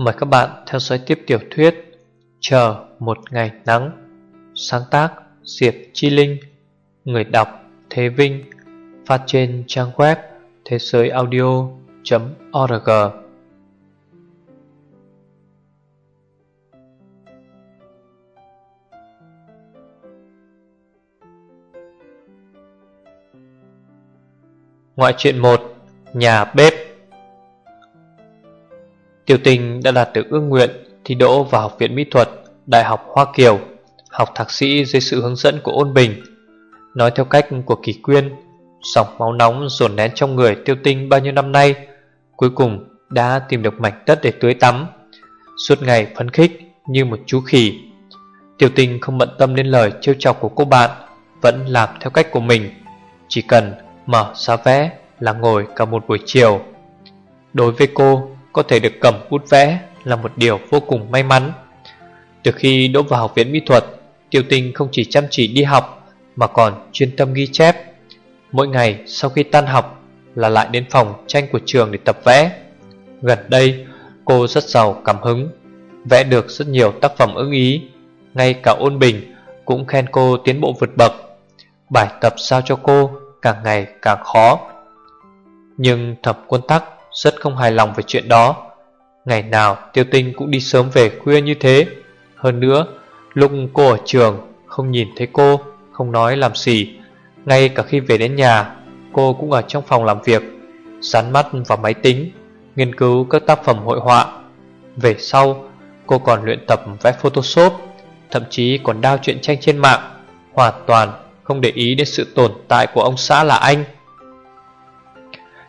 Mời các bạn theo dõi tiếp tiểu thuyết Chờ một ngày nắng, Sáng tác Diệp Chi Linh, Người đọc Thế Vinh, Phát trên trang web thế giới audio.org Ngoại truyện 1 Nhà bếp. Tiêu tình đã đạt được ước nguyện thi đỗ vào Học viện Mỹ thuật, Đại học Hoa Kiều, Học thạc sĩ dưới sự hướng dẫn của Ôn Bình. Nói theo cách của Kỳ Quyên, Dòng máu nóng dồn nén trong người tiêu tinh bao nhiêu năm nay, Cuối cùng đã tìm được mảnh đất để tưới tắm. Suốt ngày phấn khích như một chú khỉ. Tiêu tinh không bận tâm đến lời trêu chọc của cô bạn, Vẫn làm theo cách của mình, Chỉ cần mở giá vẽ là ngồi cả một buổi chiều. Đối với cô có thể được cầm bút vẽ là một điều vô cùng may mắn. Từ khi đỗ vào học viện mỹ thuật, Tiêu tinh không chỉ chăm chỉ đi học Mà còn chuyên tâm ghi chép. Mỗi ngày sau khi tan học Là lại đến phòng tranh của trường để tập vẽ. Gần đây, cô rất giàu cảm hứng, Vẽ được rất nhiều tác phẩm ưng ý. Ngay cả ôn bình Cũng khen cô tiến bộ vượt bậc. Bài tập sao cho cô Càng ngày càng khó. Nhưng thập quân tắc rất không hài lòng về chuyện đó. Ngày nào, tiêu tinh cũng đi sớm về khuya như thế. Hơn nữa, Lúc cô ở trường, Không nhìn thấy cô, Không nói làm gì. Ngay cả khi về đến nhà, Cô cũng ở trong phòng làm việc, dán mắt vào máy tính, Nghiên cứu các tác phẩm hội họa. Về sau, cô còn luyện tập vẽ Photoshop, Thậm chí còn đao chuyện tranh trên mạng. Hoàn toàn không để ý đến sự tồn tại của ông xã là anh.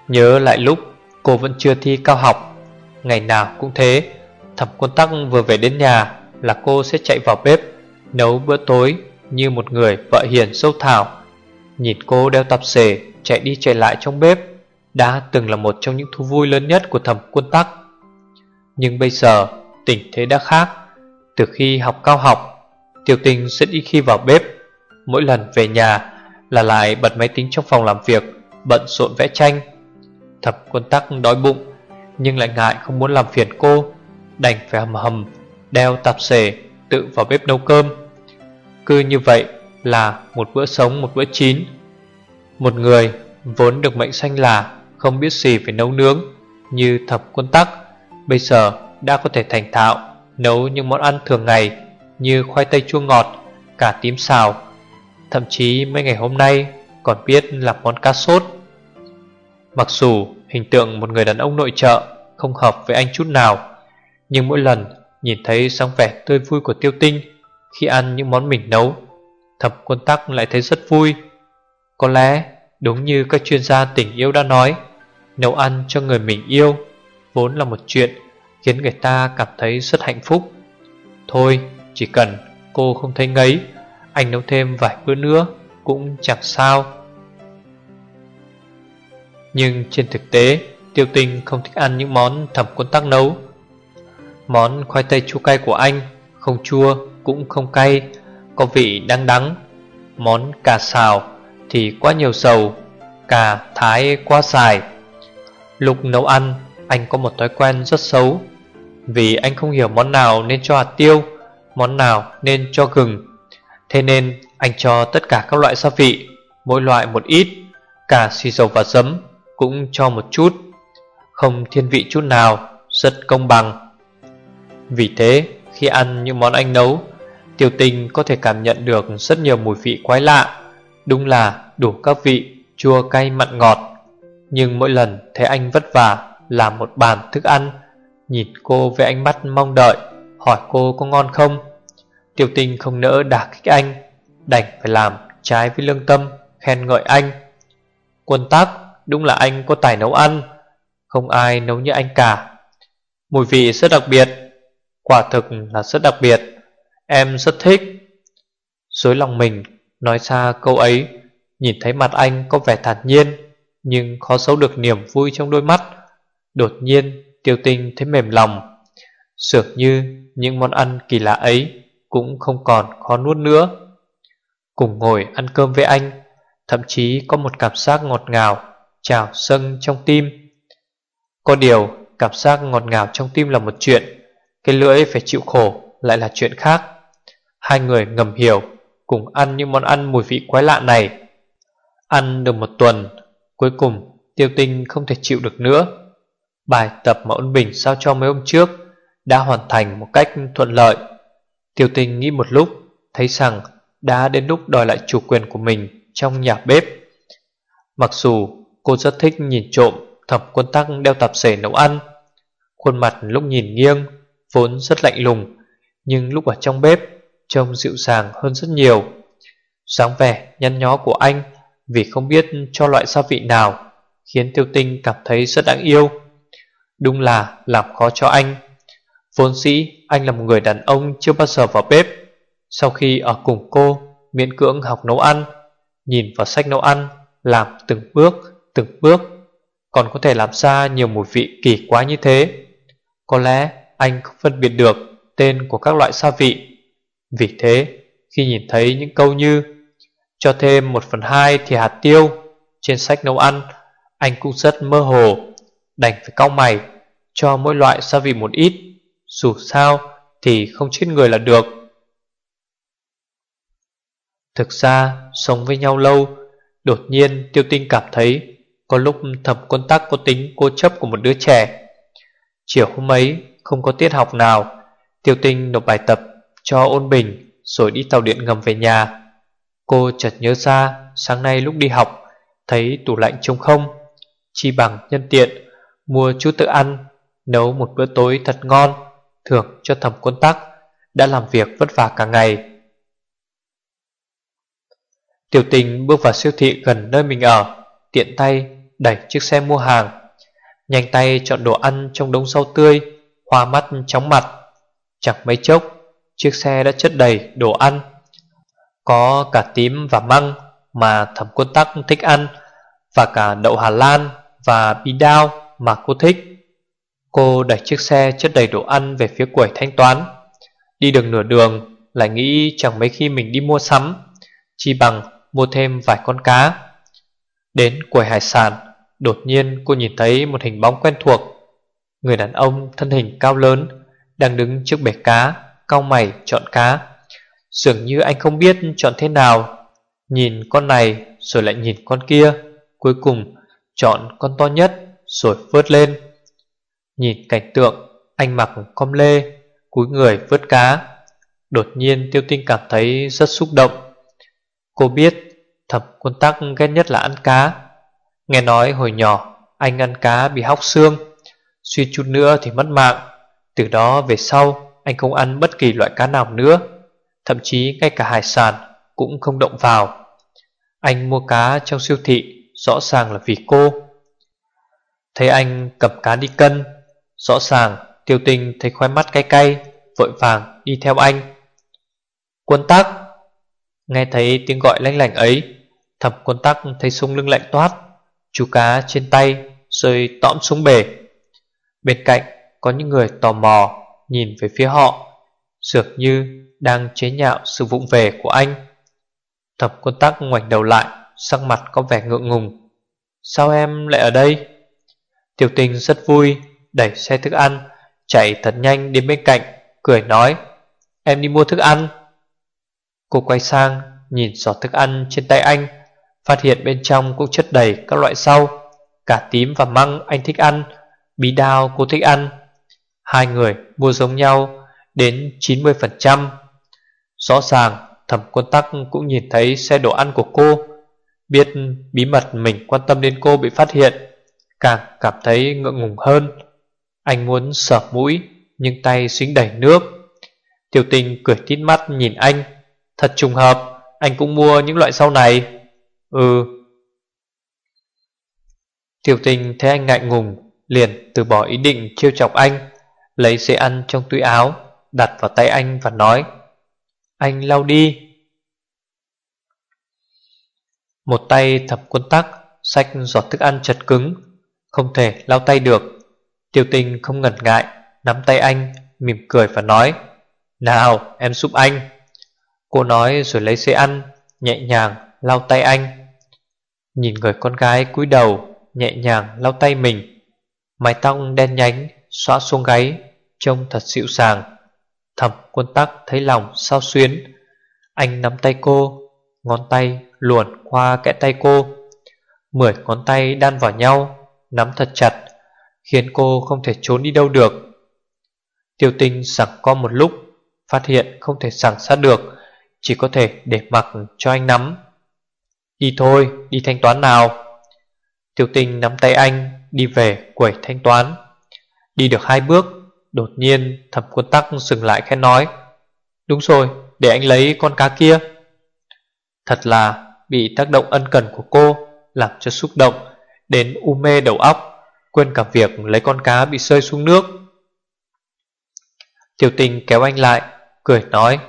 Nhớ lại lúc Cô vẫn chưa thi cao học. Ngày nào cũng thế Thẩm quân tắc vừa về đến nhà Là cô sẽ chạy vào bếp, Nấu bữa tối như một người vợ hiền sâu thảo. Nhìn cô đeo tập xề, Chạy đi chạy lại trong bếp, Đã từng là một trong những thú vui lớn nhất của thẩm quân tắc. Nhưng bây giờ, tình thế đã khác. Từ khi học cao học, Tiểu tình rất ít khi vào bếp. Mỗi lần về nhà là lại bật máy tính trong phòng làm việc, Bận rộn vẽ tranh Thập quân tắc đói bụng, Nhưng lại ngại không muốn làm phiền cô, Đành phải hầm hầm Đeo tạp xề tự vào bếp nấu cơm. Cứ như vậy là một bữa sống, một bữa chín. Một người vốn được mệnh danh là Không biết gì về nấu nướng Như thập quân tắc, Bây giờ đã có thể thành thạo Nấu những món ăn thường ngày Như khoai tây chua ngọt, Cả tím xào. Thậm chí mấy ngày hôm nay Còn biết làm món cá sốt. Mặc dù hình tượng một người đàn ông nội trợ không hợp với anh chút nào, Nhưng mỗi lần nhìn thấy sáng vẻ tươi vui của tiêu tinh Khi ăn những món mình nấu, Thập quân tắc lại thấy rất vui. Có lẽ đúng như các chuyên gia tình yêu đã nói, Nấu ăn cho người mình yêu Vốn là một chuyện khiến người ta cảm thấy rất hạnh phúc. Thôi, chỉ cần cô không thấy ngấy, Anh nấu thêm vài bữa nữa cũng chẳng sao nhưng trên thực tế, Tiêu tinh không thích ăn những món thẩm quân tắc nấu. Món khoai tây chua cay của anh Không chua, cũng không cay, Có vị đắng đắng. Món cà xào thì quá nhiều dầu Cà thái quá dài Lúc nấu ăn, Anh có một thói quen rất xấu. Vì anh không hiểu món nào nên cho hạt tiêu, Món nào nên cho gừng. Thế nên anh cho tất cả các loại gia vị, Mỗi loại một ít, Cả xì dầu và giấm cũng cho một chút, Không thiên vị chút nào, Rất công bằng. Vì thế, khi ăn những món anh nấu, Tiểu tình có thể cảm nhận được Rất nhiều mùi vị quái lạ. Đúng là đủ các vị Chua cay mặn ngọt. Nhưng mỗi lần thấy anh vất vả, Làm một bàn thức ăn, Nhìn cô với ánh mắt mong đợi, Hỏi cô có ngon không? Tiểu tình không nỡ đả kích anh, Đành phải làm trái với lương tâm, Khen ngợi anh. Quân Tắc. Đúng là anh có tài nấu ăn, Không ai nấu như anh cả. Mùi vị rất đặc biệt, Quả thực là rất đặc biệt. Em rất thích. Dối lòng mình, Nói ra câu ấy, Nhìn thấy mặt anh có vẻ thản nhiên, Nhưng khó xấu được niềm vui trong đôi mắt. Đột nhiên, tiêu tinh thấy mềm lòng. Sược như những món ăn kỳ lạ ấy Cũng không còn khó nuốt nữa. Cùng ngồi ăn cơm với anh, Thậm chí có một cảm giác ngọt ngào trào sân trong tim. Có điều, cảm giác ngọt ngào trong tim là một chuyện, Cái lưỡi phải chịu khổ lại là chuyện khác. Hai người ngầm hiểu, Cùng ăn những món ăn mùi vị quái lạ này. Ăn được một tuần, Cuối cùng tiêu tinh không thể chịu được nữa. Bài tập mà ôn bình sao cho mấy hôm trước Đã hoàn thành một cách thuận lợi. Tiêu tinh nghĩ một lúc, Thấy rằng đã đến lúc đòi lại chủ quyền của mình Trong nhà bếp. Mặc dù cô rất thích nhìn trộm Thẩm quân tắc đeo tạp sể nấu ăn. Khuôn mặt lúc nhìn nghiêng Vốn rất lạnh lùng Nhưng lúc ở trong bếp Trông dịu dàng hơn rất nhiều. Dáng vẻ nhăn nhó của anh Vì không biết cho loại gia vị nào Khiến tiêu tinh cảm thấy rất đáng yêu. Đúng là làm khó cho anh. Vốn sĩ anh là một người đàn ông chưa bao giờ vào bếp. Sau khi ở cùng cô Miễn cưỡng học nấu ăn Nhìn vào sách nấu ăn Làm từng bước, từng bước, Còn có thể làm ra nhiều mùi vị kỳ quá như thế. Có lẽ anh không phân biệt được Tên của các loại gia vị. Vì thế, khi nhìn thấy những câu như Cho thêm một phần hai thì hạt tiêu Trên sách nấu ăn, Anh cũng rất mơ hồ, Đành phải cau mày Cho mỗi loại gia vị một ít, dù sao thì không chết người là được. Thực ra, sống với nhau lâu, Đột nhiên tiêu tinh cảm thấy có lúc thập quân tắc có tính cố chấp của một đứa trẻ Chiều hôm ấy không có tiết học nào Tiêu tinh nộp bài tập cho ôn bình Rồi đi tàu điện ngầm về nhà Cô chợt nhớ ra sáng nay lúc đi học Thấy tủ lạnh trống không Chi bằng nhân tiện Mua chút tự ăn Nấu một bữa tối thật ngon thưởng cho thẩm quân tắc đã làm việc vất vả cả ngày. Tiểu tình bước vào siêu thị gần nơi mình ở, tiện tay đẩy chiếc xe mua hàng, nhanh tay chọn đồ ăn trong đống rau tươi, hoa mắt chóng mặt. Chẳng mấy chốc, chiếc xe đã chất đầy đồ ăn. Có cả tím và măng mà thẩm quân tắc thích ăn, và cả đậu Hà Lan và bí đao mà cô thích. Cô đẩy chiếc xe chất đầy đồ ăn về phía quầy thanh toán Đi được nửa đường Lại nghĩ chẳng mấy khi mình đi mua sắm Chỉ bằng mua thêm vài con cá Đến quầy hải sản Đột nhiên cô nhìn thấy một hình bóng quen thuộc. Người đàn ông thân hình cao lớn, Đang đứng trước bể cá Cao mày chọn cá. Dường như anh không biết chọn thế nào. Nhìn con này rồi lại nhìn con kia. Cuối cùng chọn con to nhất Rồi vớt lên. Nhìn cảnh tượng, Anh mặc com lê, Cúi người vớt cá. Đột nhiên tiêu tinh cảm thấy rất xúc động. Cô biết thập quân tắc ghét nhất là ăn cá. Nghe nói hồi nhỏ, Anh ăn cá bị hóc xương, Suy chút nữa thì mất mạng. Từ đó về sau, Anh không ăn bất kỳ loại cá nào nữa. Thậm chí ngay cả hải sản Cũng không động vào. Anh mua cá trong siêu thị, Rõ ràng là vì cô. Thấy anh cầm cá đi cân, Rõ ràng tiêu tinh thấy khoai mắt cay cay, Vội vàng đi theo anh. Quân tắc. Nghe thấy tiếng gọi lanh lành ấy Thẩm quân tắc thấy sung lưng lạnh toát. Chú cá trên tay Rơi tõm xuống bể. Bên cạnh có những người tò mò Nhìn về phía họ, Dường như đang chế nhạo sự vụng về của anh. Thập quân tắc ngoảnh đầu lại, Sắc mặt có vẻ ngượng ngùng. Sao em lại ở đây? Tiểu tình rất vui, Đẩy xe thức ăn, Chạy thật nhanh đến bên cạnh, Cười nói, Em đi mua thức ăn. Cô quay sang nhìn giỏ thức ăn trên tay anh. Phát hiện bên trong cũng chất đầy các loại rau, Cả tím và măng anh thích ăn, Bí đao cô thích ăn. Hai người mua giống nhau Đến 90% Rõ ràng, thẩm quân tắc cũng nhìn thấy xe đồ ăn của cô, Biết bí mật mình quan tâm đến cô bị phát hiện, Càng cảm thấy ngượng ngùng hơn. Anh muốn sờ mũi, Nhưng tay xính đầy nước. Tiểu tình cười tít mắt nhìn anh, Thật trùng hợp, Anh cũng mua những loại rau này. Ừ. Tiểu tình thấy anh ngại ngùng, Liền từ bỏ ý định trêu chọc anh, Lấy xe ăn trong túi áo, Đặt vào tay anh và nói, Anh lau đi. Một tay thập quân tắc, Xách giọt thức ăn chật cứng, Không thể lau tay được. Tiểu tình không ngần ngại, Nắm tay anh, mỉm cười và nói, Nào, em giúp anh. Cô nói rồi lấy xe ăn, Nhẹ nhàng lau tay anh. Nhìn người con gái cúi đầu, Nhẹ nhàng lau tay mình. Mái tóc đen nhánh Xóa xuống gáy, Trông thật dịu dàng. Thẩm quân tắc thấy lòng sao xuyến. Anh nắm tay cô, Ngón tay luồn qua kẽ tay cô. Mười ngón tay đan vào nhau, Nắm thật chặt, Khiến cô không thể trốn đi đâu được. Tiêu tinh sẵn co một lúc, Phát hiện không thể sẵn sát được, Chỉ có thể để mặc cho anh nắm. Đi thôi, đi thanh toán nào. Tiểu tinh nắm tay anh Đi về quẩy thanh toán. Đi được hai bước Đột nhiên thẩm quân tắc dừng lại khẽ nói Đúng rồi, để anh lấy con cá kia. Thật là bị tác động ân cần của cô Làm cho xúc động Đến u mê đầu óc Quên cả việc lấy con cá bị rơi xuống nước. Tiểu tình kéo anh lại Cười nói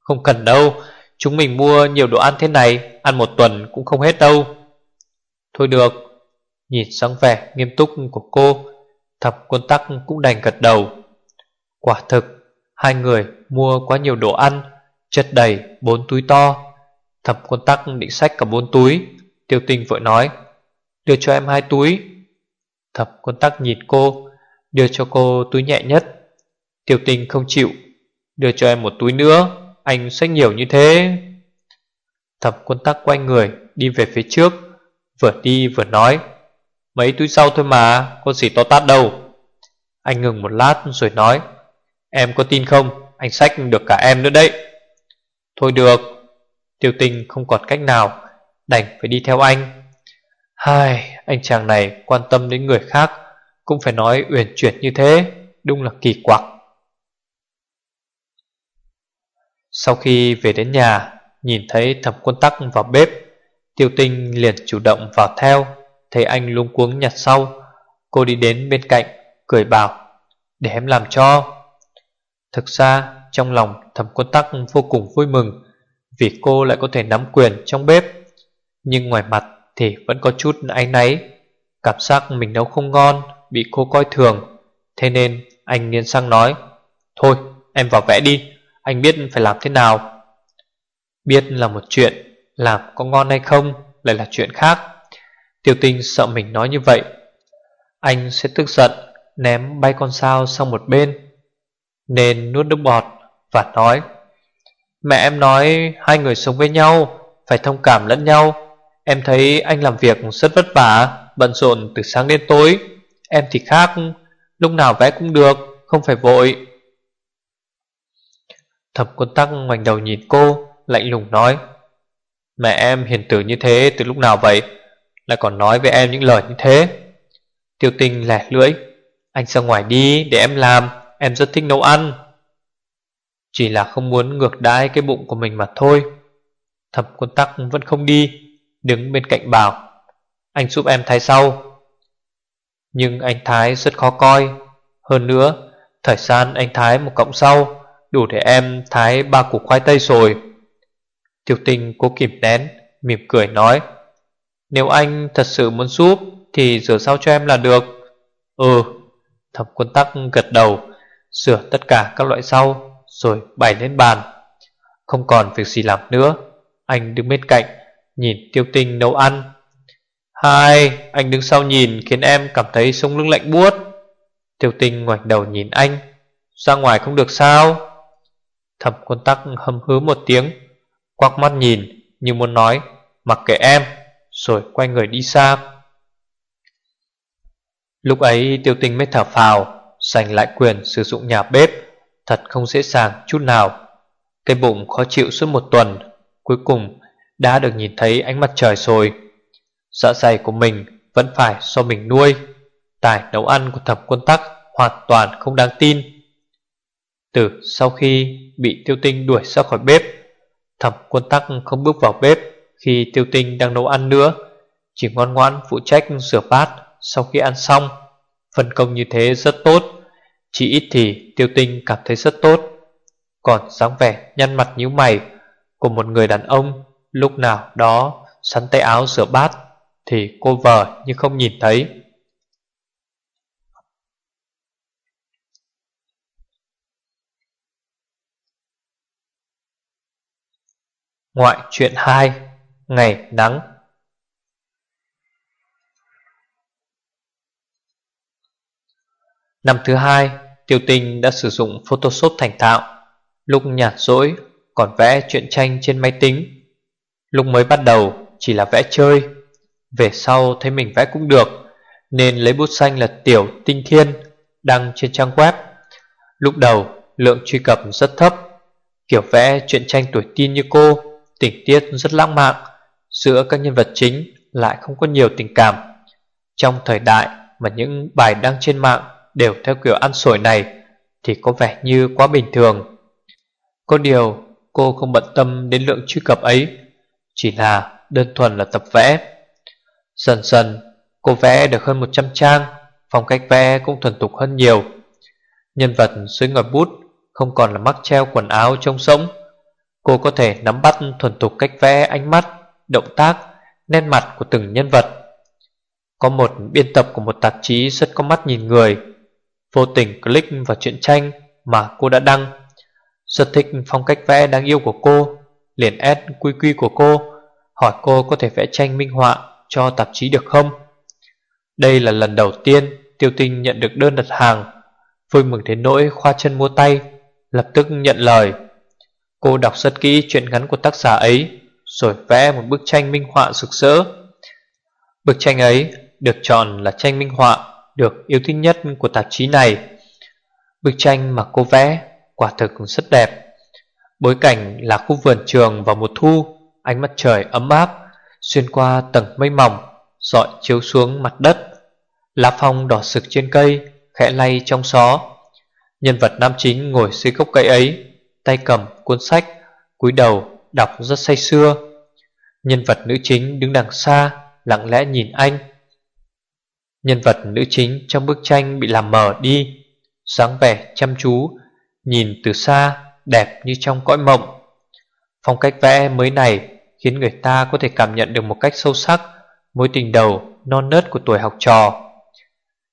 Không cần đâu Chúng mình mua nhiều đồ ăn thế này, Ăn một tuần cũng không hết đâu. Thôi được. Nhìn sáng vẻ nghiêm túc của cô, Thập quân tắc cũng đành gật đầu. Quả thực, Hai người mua quá nhiều đồ ăn, Chất đầy bốn túi to. Thập quân tắc định sách cả bốn túi. Tiêu tình vội nói, Đưa cho em hai túi. Thập quân tắc nhìn cô, Đưa cho cô túi nhẹ nhất. Tiêu tình không chịu, Đưa cho em một túi nữa. Anh sách nhiều như thế. Thập quân tắc quay người Đi về phía trước Vừa đi vừa nói. Mấy túi sau thôi mà Có gì to tát đâu. Anh ngừng một lát rồi nói. Em có tin không? Anh sách được cả em nữa đấy. Thôi được. Tiêu tình không còn cách nào Đành phải đi theo anh. Hai, anh chàng này quan tâm đến người khác Cũng phải nói uyển chuyển như thế Đúng là kỳ quặc. Sau khi về đến nhà, Nhìn thấy thẩm quân tắc vào bếp, Tiêu tinh liền chủ động vào theo, Thấy anh luống cuống nhặt sau. Cô đi đến bên cạnh, Cười bảo, Để em làm cho. Thực ra, trong lòng thẩm quân tắc vô cùng vui mừng Vì cô lại có thể nắm quyền trong bếp, Nhưng ngoài mặt thì vẫn có chút áy náy. Cảm giác mình nấu không ngon, Bị cô coi thường, Thế nên anh nghiến sang nói, Thôi, em vào vẽ đi. Anh biết phải làm thế nào? Biết là một chuyện, Làm có ngon hay không lại là chuyện khác. Tiêu tinh sợ mình nói như vậy. Anh sẽ tức giận, Ném bay con sao sang một bên. Nên nuốt nước bọt Và nói, Mẹ em nói hai người sống với nhau, Phải thông cảm lẫn nhau. Em thấy anh làm việc rất vất vả, Bận rộn từ sáng đến tối. Em thì khác, Lúc nào vẽ cũng được, Không phải vội. Thập quân tắc ngoảnh đầu nhìn cô, Lạnh lùng nói, Mẹ em hiền tử như thế từ lúc nào vậy? Lại còn nói với em những lời như thế? Tiêu tinh lẻ lưỡi, Anh ra ngoài đi, để em làm, Em rất thích nấu ăn. Chỉ là không muốn ngược đãi cái bụng của mình mà thôi. Thập quân tắc vẫn không đi, Đứng bên cạnh bảo, Anh giúp em thái sau. Nhưng anh thái rất khó coi. Hơn nữa, Thời gian anh thái một cọng sau Đủ để em thái ba củ khoai tây rồi. Tiểu tình cố kìm nén, Mỉm cười nói, Nếu anh thật sự muốn giúp, Thì rửa sau cho em là được. Ừ. Thẩm quân tắc gật đầu, Rửa tất cả các loại rau, Rồi bày lên bàn. Không còn việc gì làm nữa. Anh đứng bên cạnh, Nhìn tiêu tinh nấu ăn. Hai, Anh đứng sau nhìn khiến em cảm thấy sống lưng lạnh buốt. Tiêu tinh ngoảnh đầu nhìn anh. Ra ngoài không được sao? Thẩm quân tắc hâm hứ một tiếng, Quắc mắt nhìn Như muốn nói, Mặc kệ em, Rồi quay người đi xa Lúc ấy tiêu tinh mới thở phào, Giành lại quyền sử dụng nhà bếp, Thật không dễ dàng chút nào Cái bụng khó chịu suốt một tuần, Cuối cùng đã được nhìn thấy ánh mặt trời rồi. Dạ dày của mình vẫn phải do mình nuôi. Tài nấu ăn của thẩm quân tắc hoàn toàn không đáng tin. Từ sau khi bị tiêu tinh đuổi ra khỏi bếp, thẩm quân tắc không bước vào bếp khi tiêu tinh đang nấu ăn nữa. Chỉ ngoan ngoãn phụ trách rửa bát sau khi ăn xong. Phân công như thế rất tốt. Chỉ ít thì tiêu tinh cảm thấy rất tốt. Còn dáng vẻ nhăn mặt nhíu mày của một người đàn ông Lúc nào đó sắn tay áo rửa bát Thì cô vợ như không nhìn thấy Ngoại truyện 2 Ngày nắng Năm thứ hai, Tiêu Tinh đã sử dụng Photoshop thành thạo. Lúc nhạt rỗi, còn vẽ truyện tranh trên máy tính. Lúc mới bắt đầu, chỉ là vẽ chơi. Về sau thấy mình vẽ cũng được, Nên lấy bút xanh là Tiểu Tinh Thiên Đăng trên trang web. Lúc đầu, lượng truy cập rất thấp, Kiểu vẽ truyện tranh tuổi teen như cô. Tình tiết rất lãng mạn, Giữa các nhân vật chính lại không có nhiều tình cảm. Trong thời đại mà những bài đăng trên mạng Đều theo kiểu ăn sổi này Thì có vẻ như quá bình thường. Có điều, cô không bận tâm đến lượng truy cập ấy, Chỉ là đơn thuần là tập vẽ. Dần dần, cô vẽ được hơn 100 trang, Phong cách vẽ cũng thuần tục hơn nhiều. Nhân vật dưới ngòi bút Không còn là mắc treo quần áo trông sống. Cô có thể nắm bắt thuần thục cách vẽ ánh mắt Động tác, nét mặt của từng nhân vật. Có một biên tập của một tạp chí rất có mắt nhìn người. Vô tình click vào truyện tranh mà cô đã đăng. Rất thích phong cách vẽ đáng yêu của cô Liền ad quy quy của cô Hỏi cô có thể vẽ tranh minh họa cho tạp chí được không? Đây là lần đầu tiên Tiêu tinh nhận được đơn đặt hàng. Vui mừng đến nỗi khoa chân mua tay Lập tức nhận lời. Cô đọc rất kỹ chuyện ngắn của tác giả ấy, Rồi vẽ một bức tranh minh họa sực sỡ. Bức tranh ấy được chọn là tranh minh họa Được yêu thích nhất của tạp chí này. Bức tranh mà cô vẽ Quả thực rất đẹp. Bối cảnh là khu vườn trường vào mùa thu, Ánh mặt trời ấm áp, Xuyên qua tầng mây mỏng, dọi chiếu xuống mặt đất. Lá phong đỏ sực trên cây Khẽ lay trong gió. Nhân vật nam chính ngồi dưới gốc cây ấy Tay cầm cuốn sách, cúi đầu đọc rất say sưa. Nhân vật nữ chính đứng đằng xa, Lặng lẽ nhìn anh. Nhân vật nữ chính trong bức tranh bị làm mờ đi, dáng vẻ chăm chú, Nhìn từ xa, đẹp như trong cõi mộng. Phong cách vẽ mới này Khiến người ta có thể cảm nhận được một cách sâu sắc Mối tình đầu non nớt của tuổi học trò.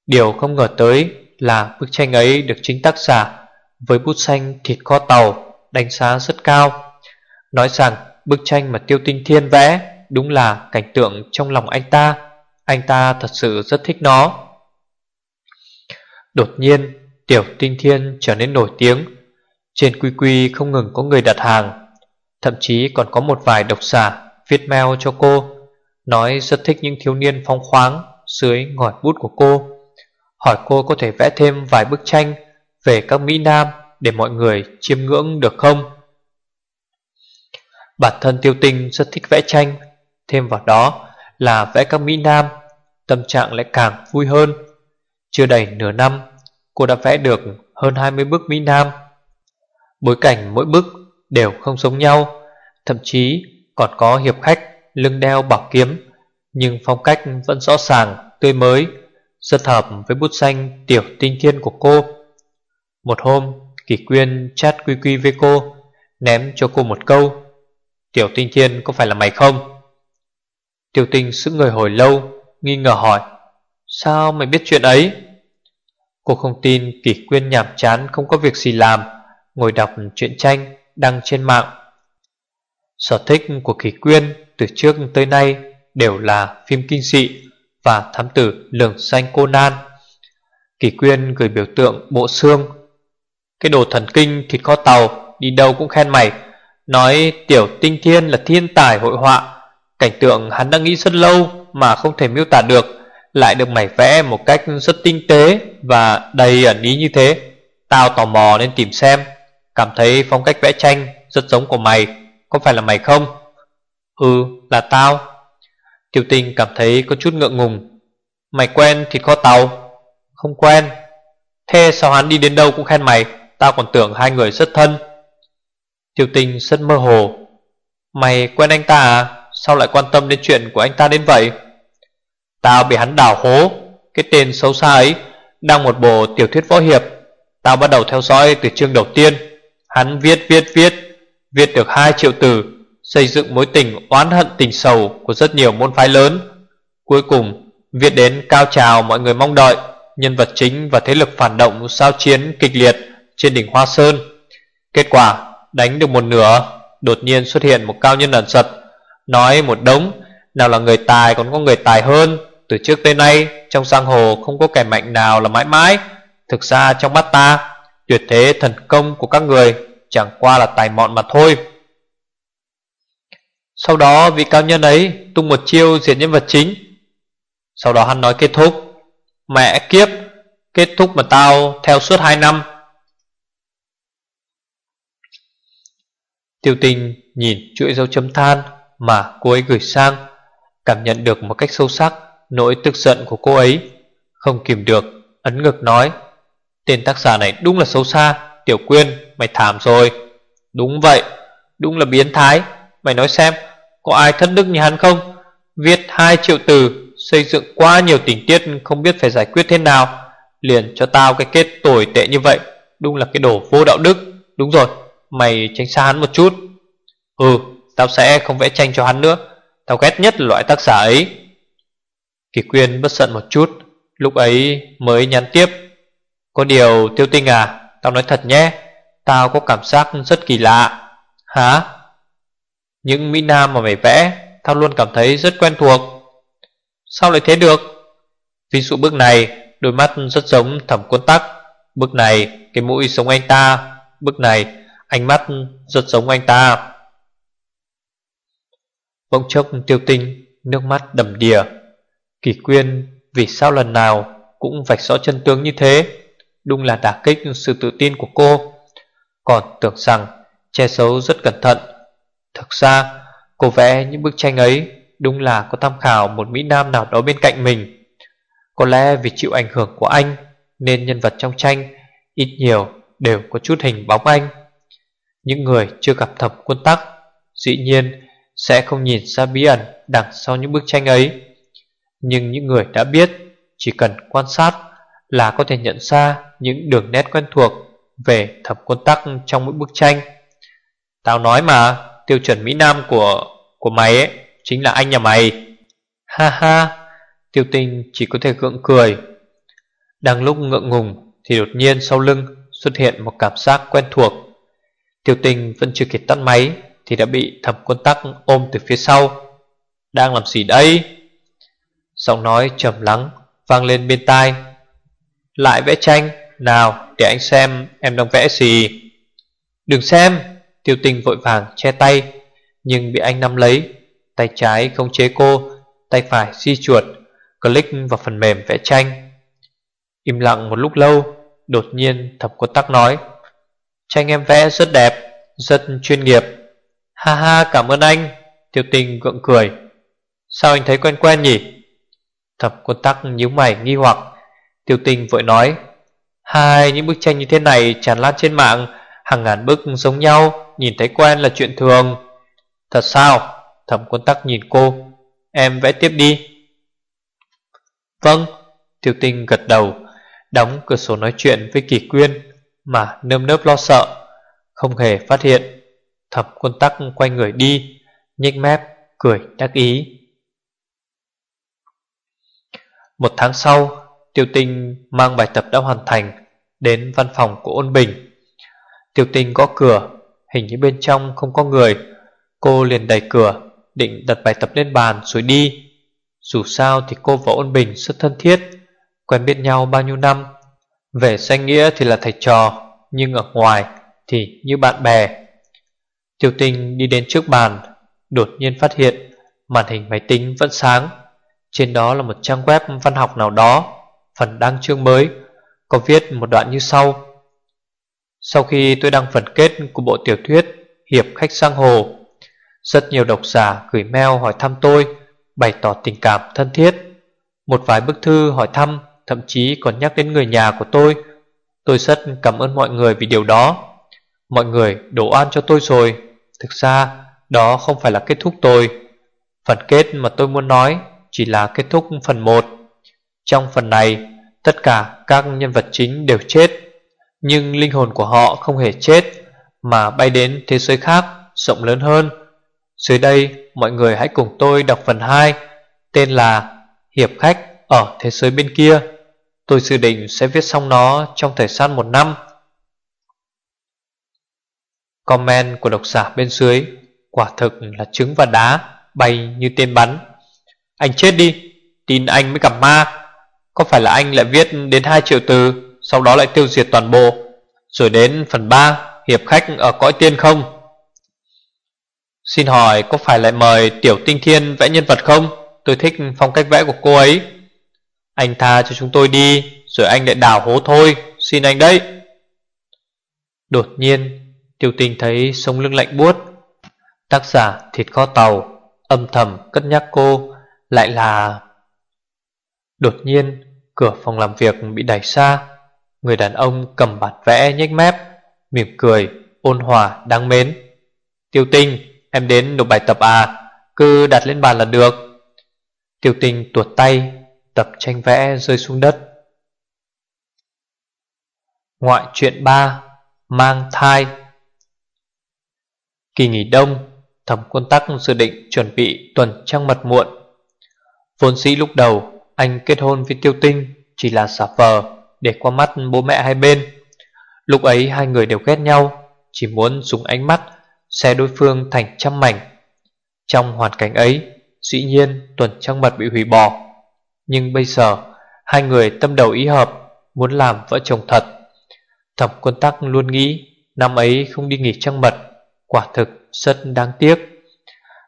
Điều không ngờ tới là bức tranh ấy được chính tác giả với bút xanh thịt kho tàu đánh giá rất cao. Nói rằng bức tranh mà Tiêu Tinh Thiên vẽ đúng là cảnh tượng trong lòng anh ta. Anh ta thật sự rất thích nó. Đột nhiên, Tiểu Tinh Thiên trở nên nổi tiếng. Trên quy quy không ngừng có người đặt hàng. Thậm chí còn có một vài độc giả viết mail cho cô, nói rất thích những thiếu niên phong khoáng dưới ngòi bút của cô. Hỏi cô có thể vẽ thêm vài bức tranh Về các Mỹ Nam để mọi người chiêm ngưỡng được không? Bản thân tiêu tinh rất thích vẽ tranh Thêm vào đó là vẽ các Mỹ Nam Tâm trạng lại càng vui hơn. Chưa đầy nửa năm Cô đã vẽ được hơn 20 bức Mỹ Nam. Bối cảnh mỗi bức đều không giống nhau Thậm chí còn có hiệp khách lưng đeo bảo kiếm Nhưng phong cách vẫn rõ ràng, tươi mới rất hợp với bút xanh tiểu tinh thiên của cô. Một hôm Kỷ quyên chat quy quy với cô, Ném cho cô một câu, Tiểu tinh thiên có phải là mày không Tiểu tinh sững người hồi lâu, Nghi ngờ hỏi, Sao mày biết chuyện ấy Cô không tin kỷ quyên nhàm chán Không có việc gì làm, Ngồi đọc truyện tranh đăng trên mạng Sở thích của kỷ quyên Từ trước tới nay Đều là phim kinh dị và thám tử lường xanh cô nan. Kỳ quyên gửi biểu tượng bộ xương. Cái đồ thần kinh thịt kho tàu đi đâu cũng khen mày. Nói tiểu tinh thiên là thiên tài hội họa. Cảnh tượng hắn đã nghĩ rất lâu mà không thể miêu tả được. Lại được mày vẽ một cách rất tinh tế và đầy ẩn ý như thế. Tao tò mò nên tìm xem. Cảm thấy phong cách vẽ tranh rất giống của mày. Có phải là mày không? Ừ, là tao. Tiểu tinh cảm thấy có chút ngượng ngùng Mày quen thì kho tàu Không quen Thế sao hắn đi đến đâu cũng khen mày Tao còn tưởng hai người rất thân. Tiêu Tinh rất mơ hồ. Mày quen anh ta à? Sao lại quan tâm đến chuyện của anh ta đến vậy? Tao bị hắn đảo hố. Cái tên xấu xa ấy Đang một bộ tiểu thuyết võ hiệp. Tao bắt đầu theo dõi từ chương đầu tiên. Hắn viết viết viết. Viết được 2 triệu từ xây dựng mối tình oán hận tình sầu của rất nhiều môn phái lớn. Cuối cùng, viết đến cao trào mọi người mong đợi, nhân vật chính và thế lực phản động sao chiến kịch liệt trên đỉnh Hoa Sơn. Kết quả, đánh được một nửa, đột nhiên xuất hiện một cao nhân ẩn sật, nói một đống, nào là người tài còn có người tài hơn. Từ trước tới nay, trong giang hồ không có kẻ mạnh nào là mãi mãi, Thực ra trong mắt ta Tuyệt thế thần công của các người Chẳng qua là tài mọn mà thôi. Sau đó vị cao nhân ấy Tung một chiêu diệt nhân vật chính. Sau đó hắn nói kết thúc Mẹ kiếp Kết thúc mà tao theo suốt 2 năm. Tiêu tình nhìn chuỗi dấu chấm than Mà cô ấy gửi sang, Cảm nhận được một cách sâu sắc Nỗi tức giận của cô ấy. Không kìm được, Ấn ngực nói, Tên tác giả này đúng là xấu xa, Tiểu Quyên, mày thảm rồi. Đúng vậy, Đúng là biến thái. Mày nói xem, Có ai thân đức như hắn không? Viết hai triệu từ, Xây dựng quá nhiều tình tiết Không biết phải giải quyết thế nào, Liền cho tao cái kết tồi tệ như vậy. Đúng là cái đồ vô đạo đức. Đúng rồi Mày tránh xa hắn một chút. Ừ Tao sẽ không vẽ tranh cho hắn nữa. Tao ghét nhất loại tác giả ấy. Kỳ quyên bất giận một chút. Lúc ấy mới nhắn tiếp. Có điều, tiêu tinh à Tao nói thật nhé. Tao có cảm giác rất kỳ lạ. Hả? Những Mỹ Nam mà mày vẽ, Tao luôn cảm thấy rất quen thuộc. Sao lại thế được? Ví dụ bước này, Đôi mắt rất giống thẩm quân tắc Bước này, cái mũi giống anh ta. Bước này ánh mắt rất giống anh ta. Bỗng chốc tiêu tinh, Nước mắt đầm đìa. Kỳ quyên, vì sao lần nào Cũng vạch rõ chân tướng như thế? Đúng là đả kích sự tự tin của cô. Còn tưởng rằng Che xấu rất cẩn thận. Thực ra, cô vẽ những bức tranh ấy Đúng là có tham khảo một Mỹ Nam nào đó bên cạnh mình. Có lẽ vì chịu ảnh hưởng của anh, Nên nhân vật trong tranh Ít nhiều đều có chút hình bóng anh. Những người chưa gặp thẩm quân tắc Dĩ nhiên sẽ không nhìn ra bí ẩn đằng sau những bức tranh ấy Nhưng những người đã biết Chỉ cần quan sát là có thể nhận ra những đường nét quen thuộc về thẩm quân tắc trong mỗi bức tranh. Tao nói mà, tiêu chuẩn Mỹ Nam của của mày ấy chính là anh nhà mày. Ha ha, tiêu tinh chỉ có thể gượng cười. Đang lúc ngượng ngùng thì đột nhiên sau lưng xuất hiện một cảm giác quen thuộc. Tiêu tinh vẫn chưa kịp tắt máy thì đã bị thẩm quân tắc ôm từ phía sau. Đang làm gì đây? Giọng nói trầm lắng vang lên bên tai. Lại vẽ tranh. Nào, để anh xem em đang vẽ gì. Đừng xem. Tiêu tinh vội vàng che tay, Nhưng bị anh nắm lấy. Tay trái không chế cô, Tay phải di chuột. Click vào phần mềm vẽ tranh. Im lặng một lúc lâu, Đột nhiên thập quân tắc nói. Tranh em vẽ rất đẹp, Rất chuyên nghiệp. Ha ha, cảm ơn anh. Tiêu tinh gượng cười. Sao anh thấy quen quen nhỉ? Thập quân tắc nhíu mày nghi hoặc. Tiêu tình vội nói. Hai, những bức tranh như thế này tràn lan trên mạng, Hàng ngàn bức giống nhau, Nhìn thấy quen là chuyện thường. Thật sao? Thẩm quân tắc nhìn cô. Em vẽ tiếp đi. Vâng. Tiêu tinh gật đầu, Đóng cửa sổ nói chuyện với kỳ quyên. Mà nơm nớp lo sợ, Không hề phát hiện. Thẩm quân tắc quay người đi, nhếch mép, cười đắc ý. Một tháng sau, Tiêu tinh mang bài tập đã hoàn thành Đến văn phòng của ôn bình. Tiêu tinh gõ cửa, Hình như bên trong không có người. Cô liền đẩy cửa, Định đặt bài tập lên bàn rồi đi. Dù sao thì cô và ôn bình rất thân thiết, Quen biết nhau bao nhiêu năm. Về danh nghĩa thì là thầy trò Nhưng ở ngoài thì như bạn bè Tiêu tinh đi đến trước bàn Đột nhiên phát hiện Màn hình máy tính vẫn sáng Trên đó là một trang web văn học nào đó phần đăng chương mới có viết một đoạn như sau. Sau khi tôi đăng phần kết của bộ tiểu thuyết Hiệp khách sang hồ, rất nhiều độc giả gửi mail hỏi thăm tôi, bày tỏ tình cảm thân thiết. Một vài bức thư hỏi thăm, thậm chí còn nhắc đến người nhà của tôi. Tôi rất cảm ơn mọi người vì điều đó. Mọi người đổ an cho tôi rồi. Thực ra, đó không phải là kết thúc tôi. Phần kết mà tôi muốn nói chỉ là kết thúc phần 1. Trong phần này, tất cả các nhân vật chính đều chết, nhưng linh hồn của họ không hề chết, mà bay đến thế giới khác, rộng lớn hơn. Dưới đây, mọi người hãy cùng tôi đọc phần 2, tên là Hiệp khách ở thế giới bên kia. Tôi dự định sẽ viết xong nó trong thời gian một năm. Comment của độc giả bên dưới quả thực là trứng và đá bay như tên bắn. Anh chết đi, tin anh mới gặp ma. Có phải là anh lại viết đến 2 triệu từ Sau đó lại tiêu diệt toàn bộ Rồi đến phần 3 Hiệp khách ở cõi tiên không Xin hỏi có phải lại mời Tiểu Tinh Thiên vẽ nhân vật không Tôi thích phong cách vẽ của cô ấy anh tha cho chúng tôi đi, Rồi anh lại đào hố thôi. Xin anh đấy. Đột nhiên, tiêu Tinh thấy sông lưng lạnh buốt. Tác giả thịt kho tàu, Âm thầm cất nhắc cô, Lại là Đột nhiên, cửa phòng làm việc bị đẩy xa. Người đàn ông cầm bạt vẽ nhếch mép, Mỉm cười, ôn hòa, đáng mến. Tiêu tinh, em đến nộp bài tập à? Cứ đặt lên bàn là được. Tiêu tinh tuột tay Tập tranh vẽ rơi xuống đất. Ngoại truyện 3 Mang thai. Kỳ nghỉ đông, Thẩm quân tắc dự định chuẩn bị tuần trăng mật muộn. Vốn sĩ lúc đầu, Anh kết hôn với tiêu tinh Chỉ là giả vờ Để qua mắt bố mẹ hai bên. Lúc ấy hai người đều ghét nhau, Chỉ muốn dùng ánh mắt Xe đối phương thành trăm mảnh. Trong hoàn cảnh ấy, Dĩ nhiên tuần trăng mật bị hủy bỏ. Nhưng bây giờ, Hai người tâm đầu ý hợp, Muốn làm vợ chồng thật. Thẩm quân tắc luôn nghĩ, Năm ấy không đi nghỉ trăng mật, Quả thực rất đáng tiếc.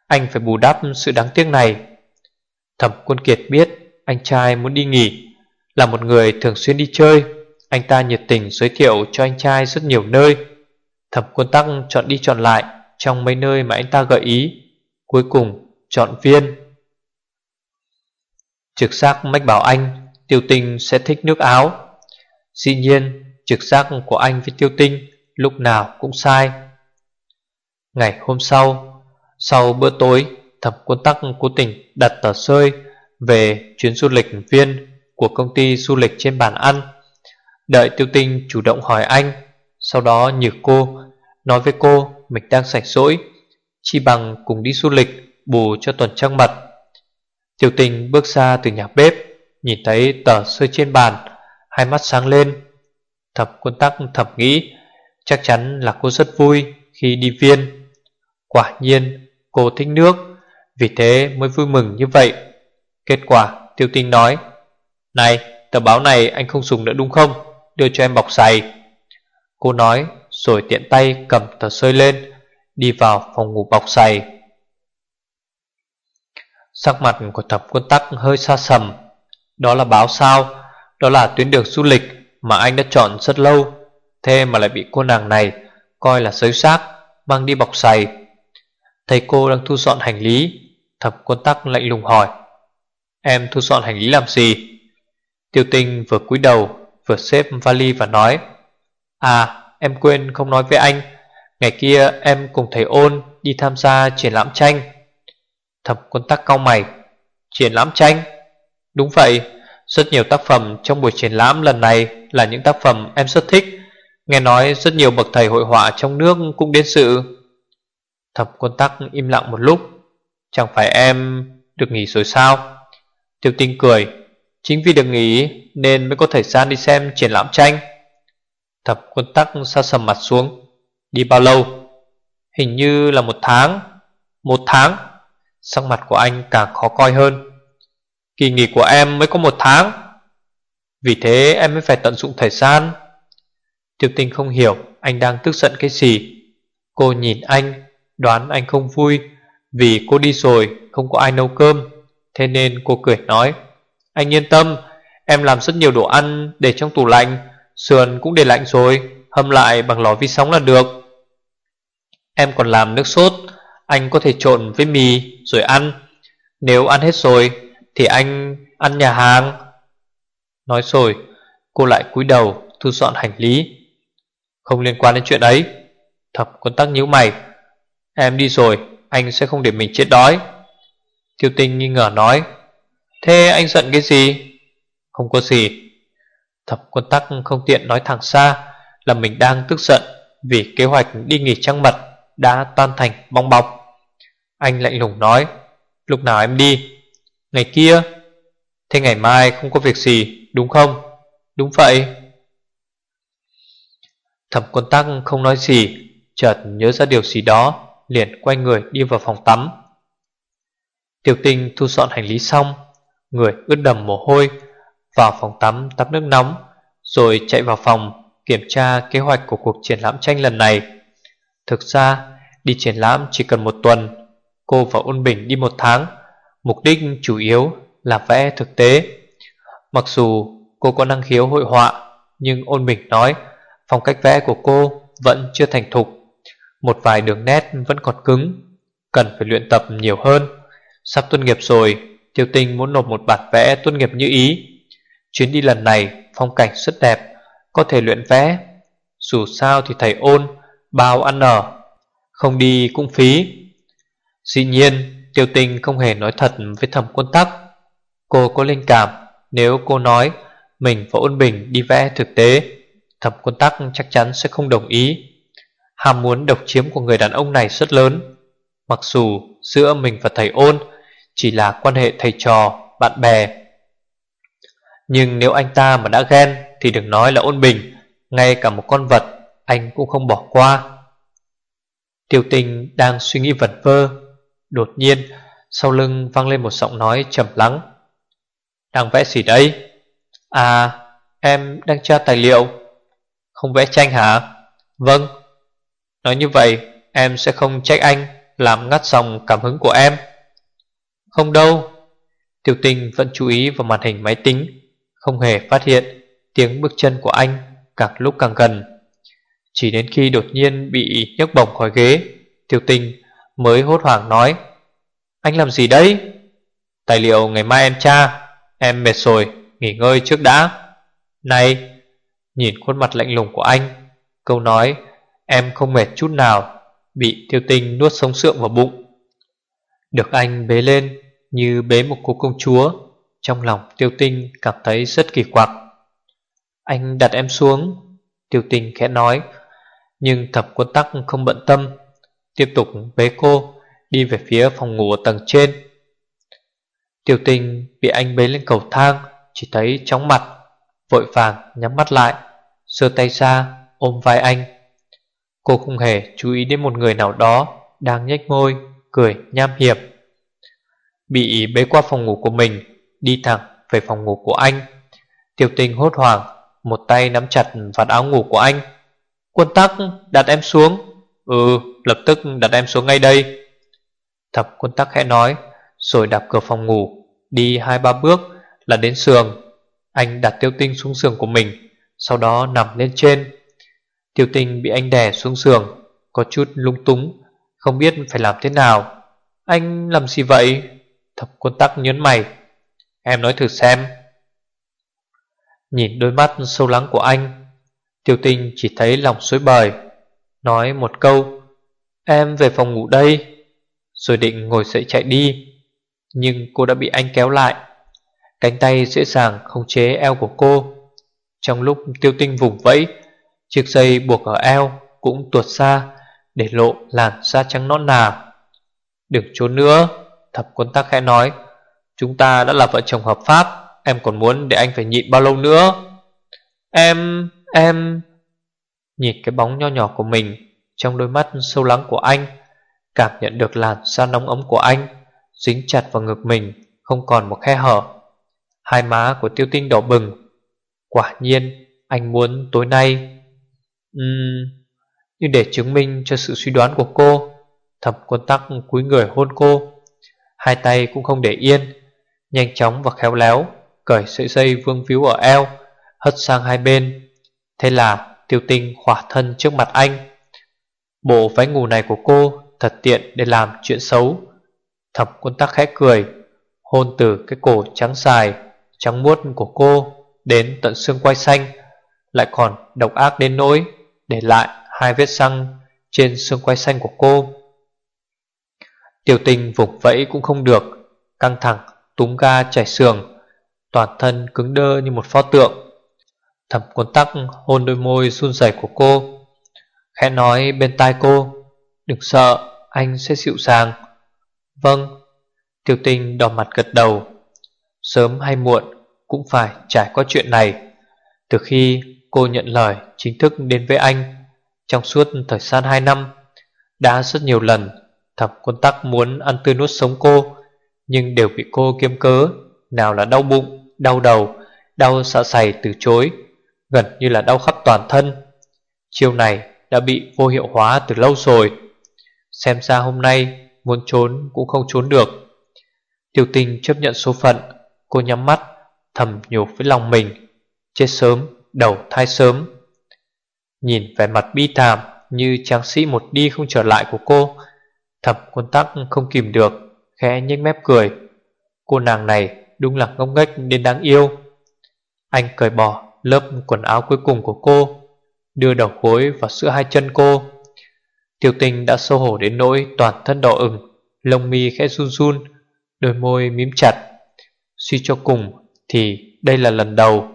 Anh phải bù đắp sự đáng tiếc này. Thẩm quân kiệt biết Anh trai muốn đi nghỉ, Là một người thường xuyên đi chơi. Anh ta nhiệt tình giới thiệu cho anh trai rất nhiều nơi. Thẩm quân tắc chọn đi chọn lại Trong mấy nơi mà anh ta gợi ý. Cuối cùng chọn viên. Trực giác mách bảo anh, Tiêu tinh sẽ thích nước áo. Dĩ nhiên, trực giác của anh với tiêu tinh Lúc nào cũng sai. Ngày hôm sau Sau bữa tối Thẩm quân tắc cố tình đặt tờ rơi Về chuyến du lịch viên Của công ty du lịch trên bàn ăn. Đợi tiêu tinh chủ động hỏi anh, Sau đó nhử cô Nói với cô mình đang sạch rỗi Chi bằng cùng đi du lịch Bù cho tuần trăng mật Tiêu tinh bước ra từ nhà bếp, Nhìn thấy tờ rơi trên bàn, Hai mắt sáng lên. Thập quân tắc thầm nghĩ, Chắc chắn là cô rất vui khi đi viên. Quả nhiên, cô thích nước, Vì thế mới vui mừng như vậy. Kết quả tiêu tinh nói, Này, tờ báo này anh không dùng nữa đúng không? Đưa cho em bọc giày. Cô nói, rồi tiện tay cầm tờ rơi lên, Đi vào phòng ngủ bọc giày. Sắc mặt của thập quân tắc hơi xa sầm. Đó là báo sao, Đó là tuyến đường du lịch Mà anh đã chọn rất lâu. Thế mà lại bị cô nàng này Coi là xới xác, Mang đi bọc giày. Thấy cô đang thu dọn hành lý, Thập quân tắc lạnh lùng hỏi. Em thu dọn hành lý làm gì? Tiêu tinh vừa cúi đầu, Vừa xếp vali và nói. À em quên không nói với anh. Ngày kia em cùng thầy ôn Đi tham gia triển lãm tranh. Thập quân tắc cao mày, Triển lãm tranh. Đúng vậy, Rất nhiều tác phẩm trong buổi triển lãm lần này Là những tác phẩm em rất thích. Nghe nói rất nhiều bậc thầy hội họa trong nước cũng đến sự. Thập quân tắc im lặng một lúc. Chẳng phải em được nghỉ rồi sao? Tiêu tinh cười. Chính vì được nghỉ nên mới có thời gian đi xem triển lãm tranh. Thập quân tắc xa sầm mặt xuống. Đi bao lâu? Hình như là một tháng. Một tháng? Sắc mặt của anh càng khó coi hơn. Kỳ nghỉ của em mới có một tháng. Vì thế em mới phải tận dụng thời gian. Tiêu tinh không hiểu Anh đang tức giận cái gì. Cô nhìn anh, Đoán anh không vui. Vì cô đi rồi, không có ai nấu cơm. Thế nên cô cười nói, Anh yên tâm, Em làm rất nhiều đồ ăn để trong tủ lạnh. Sườn cũng để lạnh rồi, Hâm lại bằng lò vi sóng là được. Em còn làm nước sốt. Anh có thể trộn với mì rồi ăn. Nếu ăn hết rồi, Thì anh ăn nhà hàng. Nói rồi, Cô lại cúi đầu thu dọn hành lý. Không liên quan đến chuyện ấy. Thập quân tắc nhíu mày. Em đi rồi, Anh sẽ không để mình chết đói. Tiêu tinh nghi ngờ nói. Thế anh giận cái gì? Không có gì. Thập quân tắc không tiện nói thẳng xa Là mình đang tức giận Vì kế hoạch đi nghỉ trăng mật đã tan thành bong bóng. Anh lạnh lùng nói, Lúc nào em đi? Ngày kia? Thế ngày mai không có việc gì, đúng không? Đúng vậy. Thẩm quân tắc không nói gì, Chợt nhớ ra điều gì đó, Liền quay người đi vào phòng tắm. Tiểu tinh thu dọn hành lý xong, Người ướt đầm mồ hôi, Vào phòng tắm tắm nước nóng, Rồi chạy vào phòng Kiểm tra kế hoạch của cuộc triển lãm tranh lần này. Thực ra, Đi triển lãm chỉ cần một tuần, Cô và Ôn Bình đi một tháng. Mục đích chủ yếu là vẽ thực tế. Mặc dù cô có năng khiếu hội họa, Nhưng Ôn Bình nói Phong cách vẽ của cô vẫn chưa thành thục. Một vài đường nét vẫn còn cứng, Cần phải luyện tập nhiều hơn. Sắp tốt nghiệp rồi, Tiêu tinh muốn nộp một bản vẽ tốt nghiệp như ý. Chuyến đi lần này Phong cảnh rất đẹp, Có thể luyện vẽ. Dù sao thì thầy ôn Bao ăn ở Không đi cũng phí. Dĩ nhiên tiêu tinh không hề nói thật với thẩm quân tắc. Cô có linh cảm Nếu cô nói Mình và ôn bình đi vẽ thực tế. Thẩm quân tắc chắc chắn sẽ không đồng ý. Ham muốn độc chiếm của người đàn ông này rất lớn. Mặc dù giữa mình và thầy ôn Chỉ là quan hệ thầy trò, bạn bè. Nhưng nếu anh ta mà đã ghen Thì đừng nói là ôn bình Ngay cả một con vật anh cũng không bỏ qua. Tiêu tình đang suy nghĩ vật vơ, Đột nhiên, Sau lưng vang lên một giọng nói trầm lắng. Đang vẽ gì đây? À em đang tra tài liệu. Không vẽ tranh hả? Vâng. Nói như vậy, em sẽ không trách anh Làm ngắt dòng cảm hứng của em. Không đâu. Tiểu tình vẫn chú ý vào màn hình máy tính, Không hề phát hiện Tiếng bước chân của anh Càng lúc càng gần. Chỉ đến khi đột nhiên bị nhấc bổng khỏi ghế, tiêu tinh mới hốt hoảng nói, Anh làm gì đấy Tài liệu ngày mai em tra, Em mệt rồi, nghỉ ngơi trước đã. Này, Nhìn khuôn mặt lạnh lùng của anh, Câu nói Em không mệt chút nào Bị tiêu tinh nuốt sống sượng vào bụng. Được anh bế lên Như bế một cô công chúa, Trong lòng tiêu tinh cảm thấy rất kỳ quặc. Anh đặt em xuống, Tiêu tinh khẽ nói nhưng thập quân tắc không bận tâm, Tiếp tục bế cô, Đi về phía phòng ngủ ở tầng trên. Tiểu tinh bị anh bế lên cầu thang, Chỉ thấy chóng mặt, Vội vàng nhắm mắt lại Sơ tay ra ôm vai anh. Cô không hề chú ý đến một người nào đó Đang nhếch môi, Cười nham hiểm. Bị bế qua phòng ngủ của mình, Đi thẳng về phòng ngủ của anh. Tiểu tình hốt hoảng, Một tay nắm chặt vạt áo ngủ của anh. Quân tắc đặt em xuống. Ừ lập tức đặt em xuống ngay đây. Thập quân tắc khẽ nói, Rồi đạp cửa phòng ngủ, Đi hai ba bước là đến giường Anh đặt tiêu tinh xuống giường của mình, Sau đó nằm lên trên. Tiêu tinh bị anh đè xuống giường Có chút lung túng, Không biết phải làm thế nào. Anh làm gì vậy? Thập quân tắc nhớn mày. Em nói thử xem. Nhìn đôi mắt sâu lắng của anh Tiêu tinh chỉ thấy lòng suối bời Nói một câu Em về phòng ngủ đây. Rồi định ngồi dậy chạy đi Nhưng cô đã bị anh kéo lại. Cánh tay dễ dàng không chế eo của cô. Trong lúc tiêu tinh vùng vẫy Chiếc dây buộc ở eo cũng tuột xa Để lộ làn da trắng nõn nà. Đừng trốn nữa Thập quân tắc khẽ nói. Chúng ta đã là vợ chồng hợp pháp Em còn muốn để anh phải nhịn bao lâu nữa? Em, em Nhìn cái bóng nho nhỏ của mình Trong đôi mắt sâu lắng của anh Cảm nhận được làn da nóng ấm của anh Dính chặt vào ngực mình Không còn một khe hở. Hai má của tiêu tinh đỏ bừng. Quả nhiên anh muốn tối nay Uhm, nhưng để chứng minh cho sự suy đoán của cô Thẩm quân tắc cúi người hôn cô. Hai tay cũng không để yên Nhanh chóng và khéo léo Cởi sợi dây vương víu ở eo Hất sang hai bên. Thế là tiêu tinh khỏa thân trước mặt anh Bộ váy ngủ này của cô Thật tiện để làm chuyện xấu Thẩm quân tắc khẽ cười Hôn từ cái cổ trắng dài Trắng muốt của cô Đến tận xương quai xanh Lại còn độc ác đến nỗi để lại hai vết xăng trên xương quai xanh của cô. Tiểu tình vùng vẫy cũng không được, căng thẳng, túm ga chảy sườn, toàn thân cứng đơ như một pho tượng. Thẩm quân tắc hôn đôi môi run rẩy của cô, khẽ nói bên tai cô, đừng sợ, anh sẽ dịu dàng. Vâng, tiêu tinh đỏ mặt gật đầu, sớm hay muộn cũng phải trải qua chuyện này. Từ khi Cô nhận lời chính thức đến với anh Trong suốt thời gian 2 năm Đã rất nhiều lần Thẩm quân tắc muốn ăn tươi nuốt sống cô Nhưng đều bị cô kiêm cớ Nào là đau bụng, đau đầu Đau dạ xạ xày từ chối Gần như là đau khắp toàn thân. Chiêu này đã bị vô hiệu hóa từ lâu rồi. Xem ra hôm nay Muốn trốn cũng không trốn được. Tiêu tình chấp nhận số phận Cô nhắm mắt Thầm nhủ với lòng mình. Chết sớm, đầu thai sớm. Nhìn vẻ mặt bi thảm Như tráng sĩ một đi không trở lại của cô Thập quân tắc không kìm được Khẽ nhếch mép cười. Cô nàng này đúng là ngông nghếch đến đáng yêu. Anh cởi bỏ lớp quần áo cuối cùng của cô, Đưa đầu gối vào giữa hai chân cô. Tiểu tình đã xấu hổ đến nỗi toàn thân đỏ ửng, Lông mi khẽ run run, Đôi môi mím chặt. Suy cho cùng thì đây là lần đầu,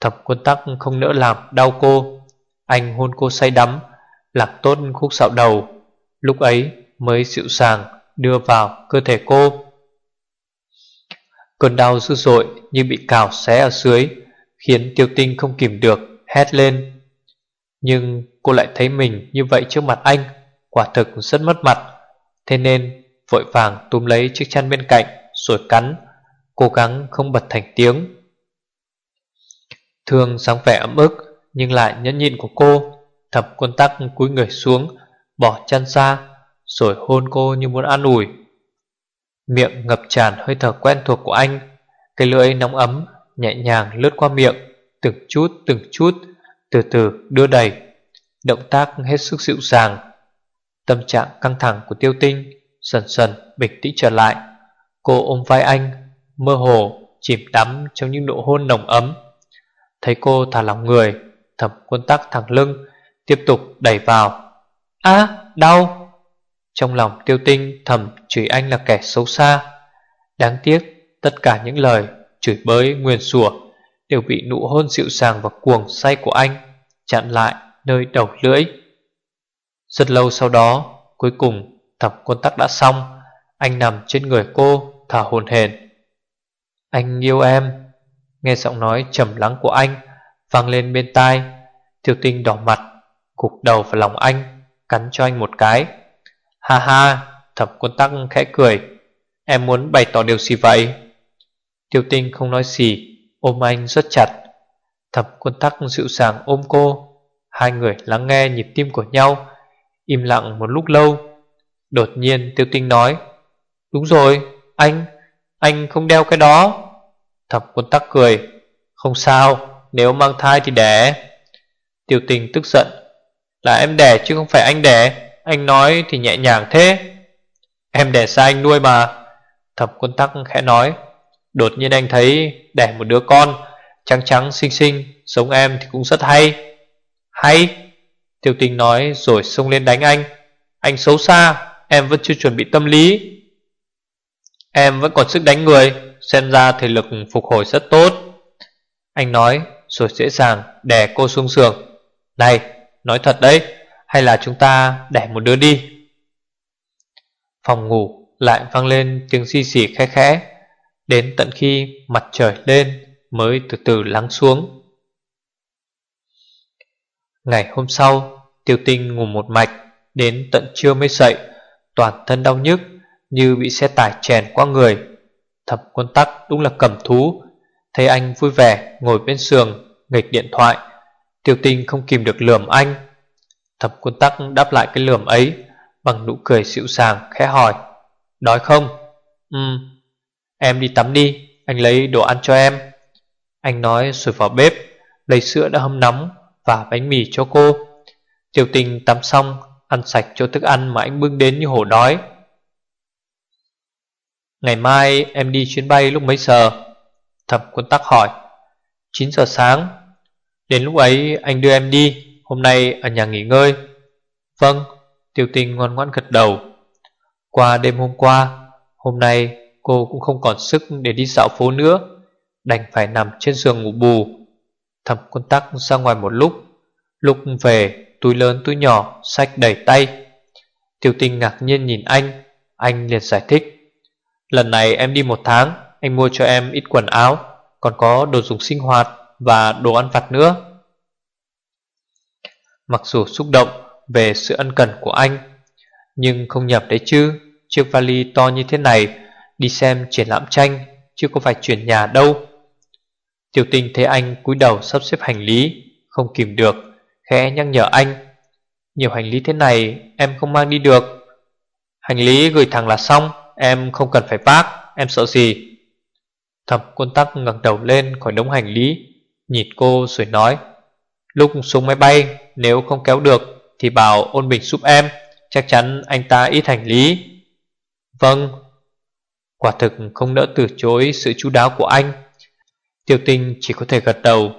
Thập quân tắc không nỡ làm đau cô. Anh hôn cô say đắm Lạc tốt khúc sạo đầu, Lúc ấy mới dịu sàng đưa vào cơ thể cô. Cơn đau dữ dội như bị cào xé ở dưới Khiến tiêu tinh không kìm được, Hét lên. Nhưng cô lại thấy mình như vậy trước mặt anh, Quả thực rất mất mặt. Thế nên vội vàng túm lấy chiếc chăn bên cạnh Rồi cắn, Cố gắng không bật thành tiếng. Thương sáng vẻ ấm ức, Nhưng lại nhẫn nhịn của cô Thập quân tắc cúi người xuống, Bỏ chăn ra, Rồi hôn cô như muốn an ủi. Miệng ngập tràn hơi thở quen thuộc của anh, Cái lưỡi nóng ấm Nhẹ nhàng lướt qua miệng, Từng chút từng chút, Từ từ đưa đầy. Động tác hết sức dịu dàng. Tâm trạng căng thẳng của tiêu tinh Dần dần bình tĩnh trở lại. Cô ôm vai anh, Mơ hồ chìm đắm trong những nụ hôn nồng ấm. Thấy cô thả lòng người Thẩm quân tắc thẳng lưng, Tiếp tục đẩy vào. A, đau. Trong lòng tiêu tinh thầm chửi anh là kẻ xấu xa. Đáng tiếc, Tất cả những lời chửi bới, nguyền sủa Đều bị nụ hôn dịu dàng và cuồng say của anh Chặn lại nơi đầu lưỡi. Rất lâu sau đó, Cuối cùng thẩm quân tắc đã xong, Anh nằm trên người cô, Thả hồn hển. Anh yêu em, Nghe giọng nói trầm lắng của anh vang lên bên tai. Tiểu tinh đỏ mặt Cục đầu vào lòng anh, Cắn cho anh một cái. Ha ha Thập quân tắc khẽ cười. Em muốn bày tỏ điều gì vậy? Tiêu tinh không nói gì, Ôm anh rất chặt. Thập quân tắc dịu dàng ôm cô. Hai người lắng nghe nhịp tim của nhau, Im lặng một lúc lâu. Đột nhiên tiêu tinh nói, Đúng rồi, anh Anh không đeo cái đó. Thập quân tắc cười, Không sao, nếu mang thai thì đẻ. Tiêu tình tức giận, Là em đẻ chứ không phải anh đẻ, Anh nói thì nhẹ nhàng thế. Em đẻ sai anh nuôi mà. Thập quân tắc khẽ nói Đột nhiên anh thấy đẻ một đứa con, Trắng trắng, xinh xinh, Giống em thì cũng rất hay. Hay, Tiêu tình nói rồi xông lên đánh anh. Anh xấu xa, Em vẫn chưa chuẩn bị tâm lý. Em vẫn còn sức đánh người, Xem ra thể lực phục hồi rất tốt. Anh nói rồi dễ dàng đè cô xuống giường. Này, nói thật đấy, Hay là chúng ta đẻ một đứa đi. Phòng ngủ lại vang lên tiếng xì xì khẽ khẽ. Đến tận khi mặt trời lên Mới từ từ lắng xuống. Ngày hôm sau, Tiêu tinh ngủ một mạch, Đến tận trưa mới dậy, Toàn thân đau nhức Như bị xe tải chèn qua người. Thập quân tắc đúng là cầm thú, Thấy anh vui vẻ ngồi bên giường, nghịch điện thoại. Tiêu tinh không kìm được lườm anh. Thập quân tắc đáp lại cái lườm ấy Bằng nụ cười dịu dàng, khẽ hỏi, Đói không? Ừ Em đi tắm đi, Anh lấy đồ ăn cho em. Anh nói rồi vào bếp, Lấy sữa đã hâm nóng Và bánh mì cho cô. Tiểu tình tắm xong, Ăn sạch cho thức ăn mà anh bưng đến như hổ đói. Ngày mai em đi chuyến bay lúc mấy giờ? Thập quân tắc hỏi. 9 giờ sáng. Đến lúc ấy anh đưa em đi, Hôm nay ở nhà nghỉ ngơi. Vâng Tiểu tình ngoan ngoãn gật đầu. Qua đêm hôm qua, Hôm nay cô cũng không còn sức để đi dạo phố nữa, Đành phải nằm trên giường ngủ bù. Thẩm quân tắc ra ngoài một lúc Lúc về, túi lớn túi nhỏ, Sách đầy tay. Tiểu tinh ngạc nhiên nhìn anh Anh liền giải thích, Lần này em đi một tháng, Anh mua cho em ít quần áo, Còn có đồ dùng sinh hoạt Và đồ ăn vặt nữa. Mặc dù xúc động Về sự ân cần của anh, Nhưng không nhập đấy chứ, Chiếc vali to như thế này Đi xem triển lãm tranh, Chứ có phải chuyển nhà đâu. Tiểu tình thấy anh cúi đầu sắp xếp hành lý, Không kìm được, Khẽ nhắc nhở anh. Nhiều hành lý thế này em không mang đi được. Hành lý gửi thẳng là xong, Em không cần phải vác Em sợ gì? Thẩm quân tắc ngẩng đầu lên khỏi đống hành lý, Nhìn cô rồi nói, Lúc xuống máy bay, Nếu không kéo được Thì bảo ôn bình giúp em, Chắc chắn anh ta ít hành lý. Vâng. Quả thực không nỡ từ chối sự chú đáo của anh. Tiêu tinh chỉ có thể gật đầu.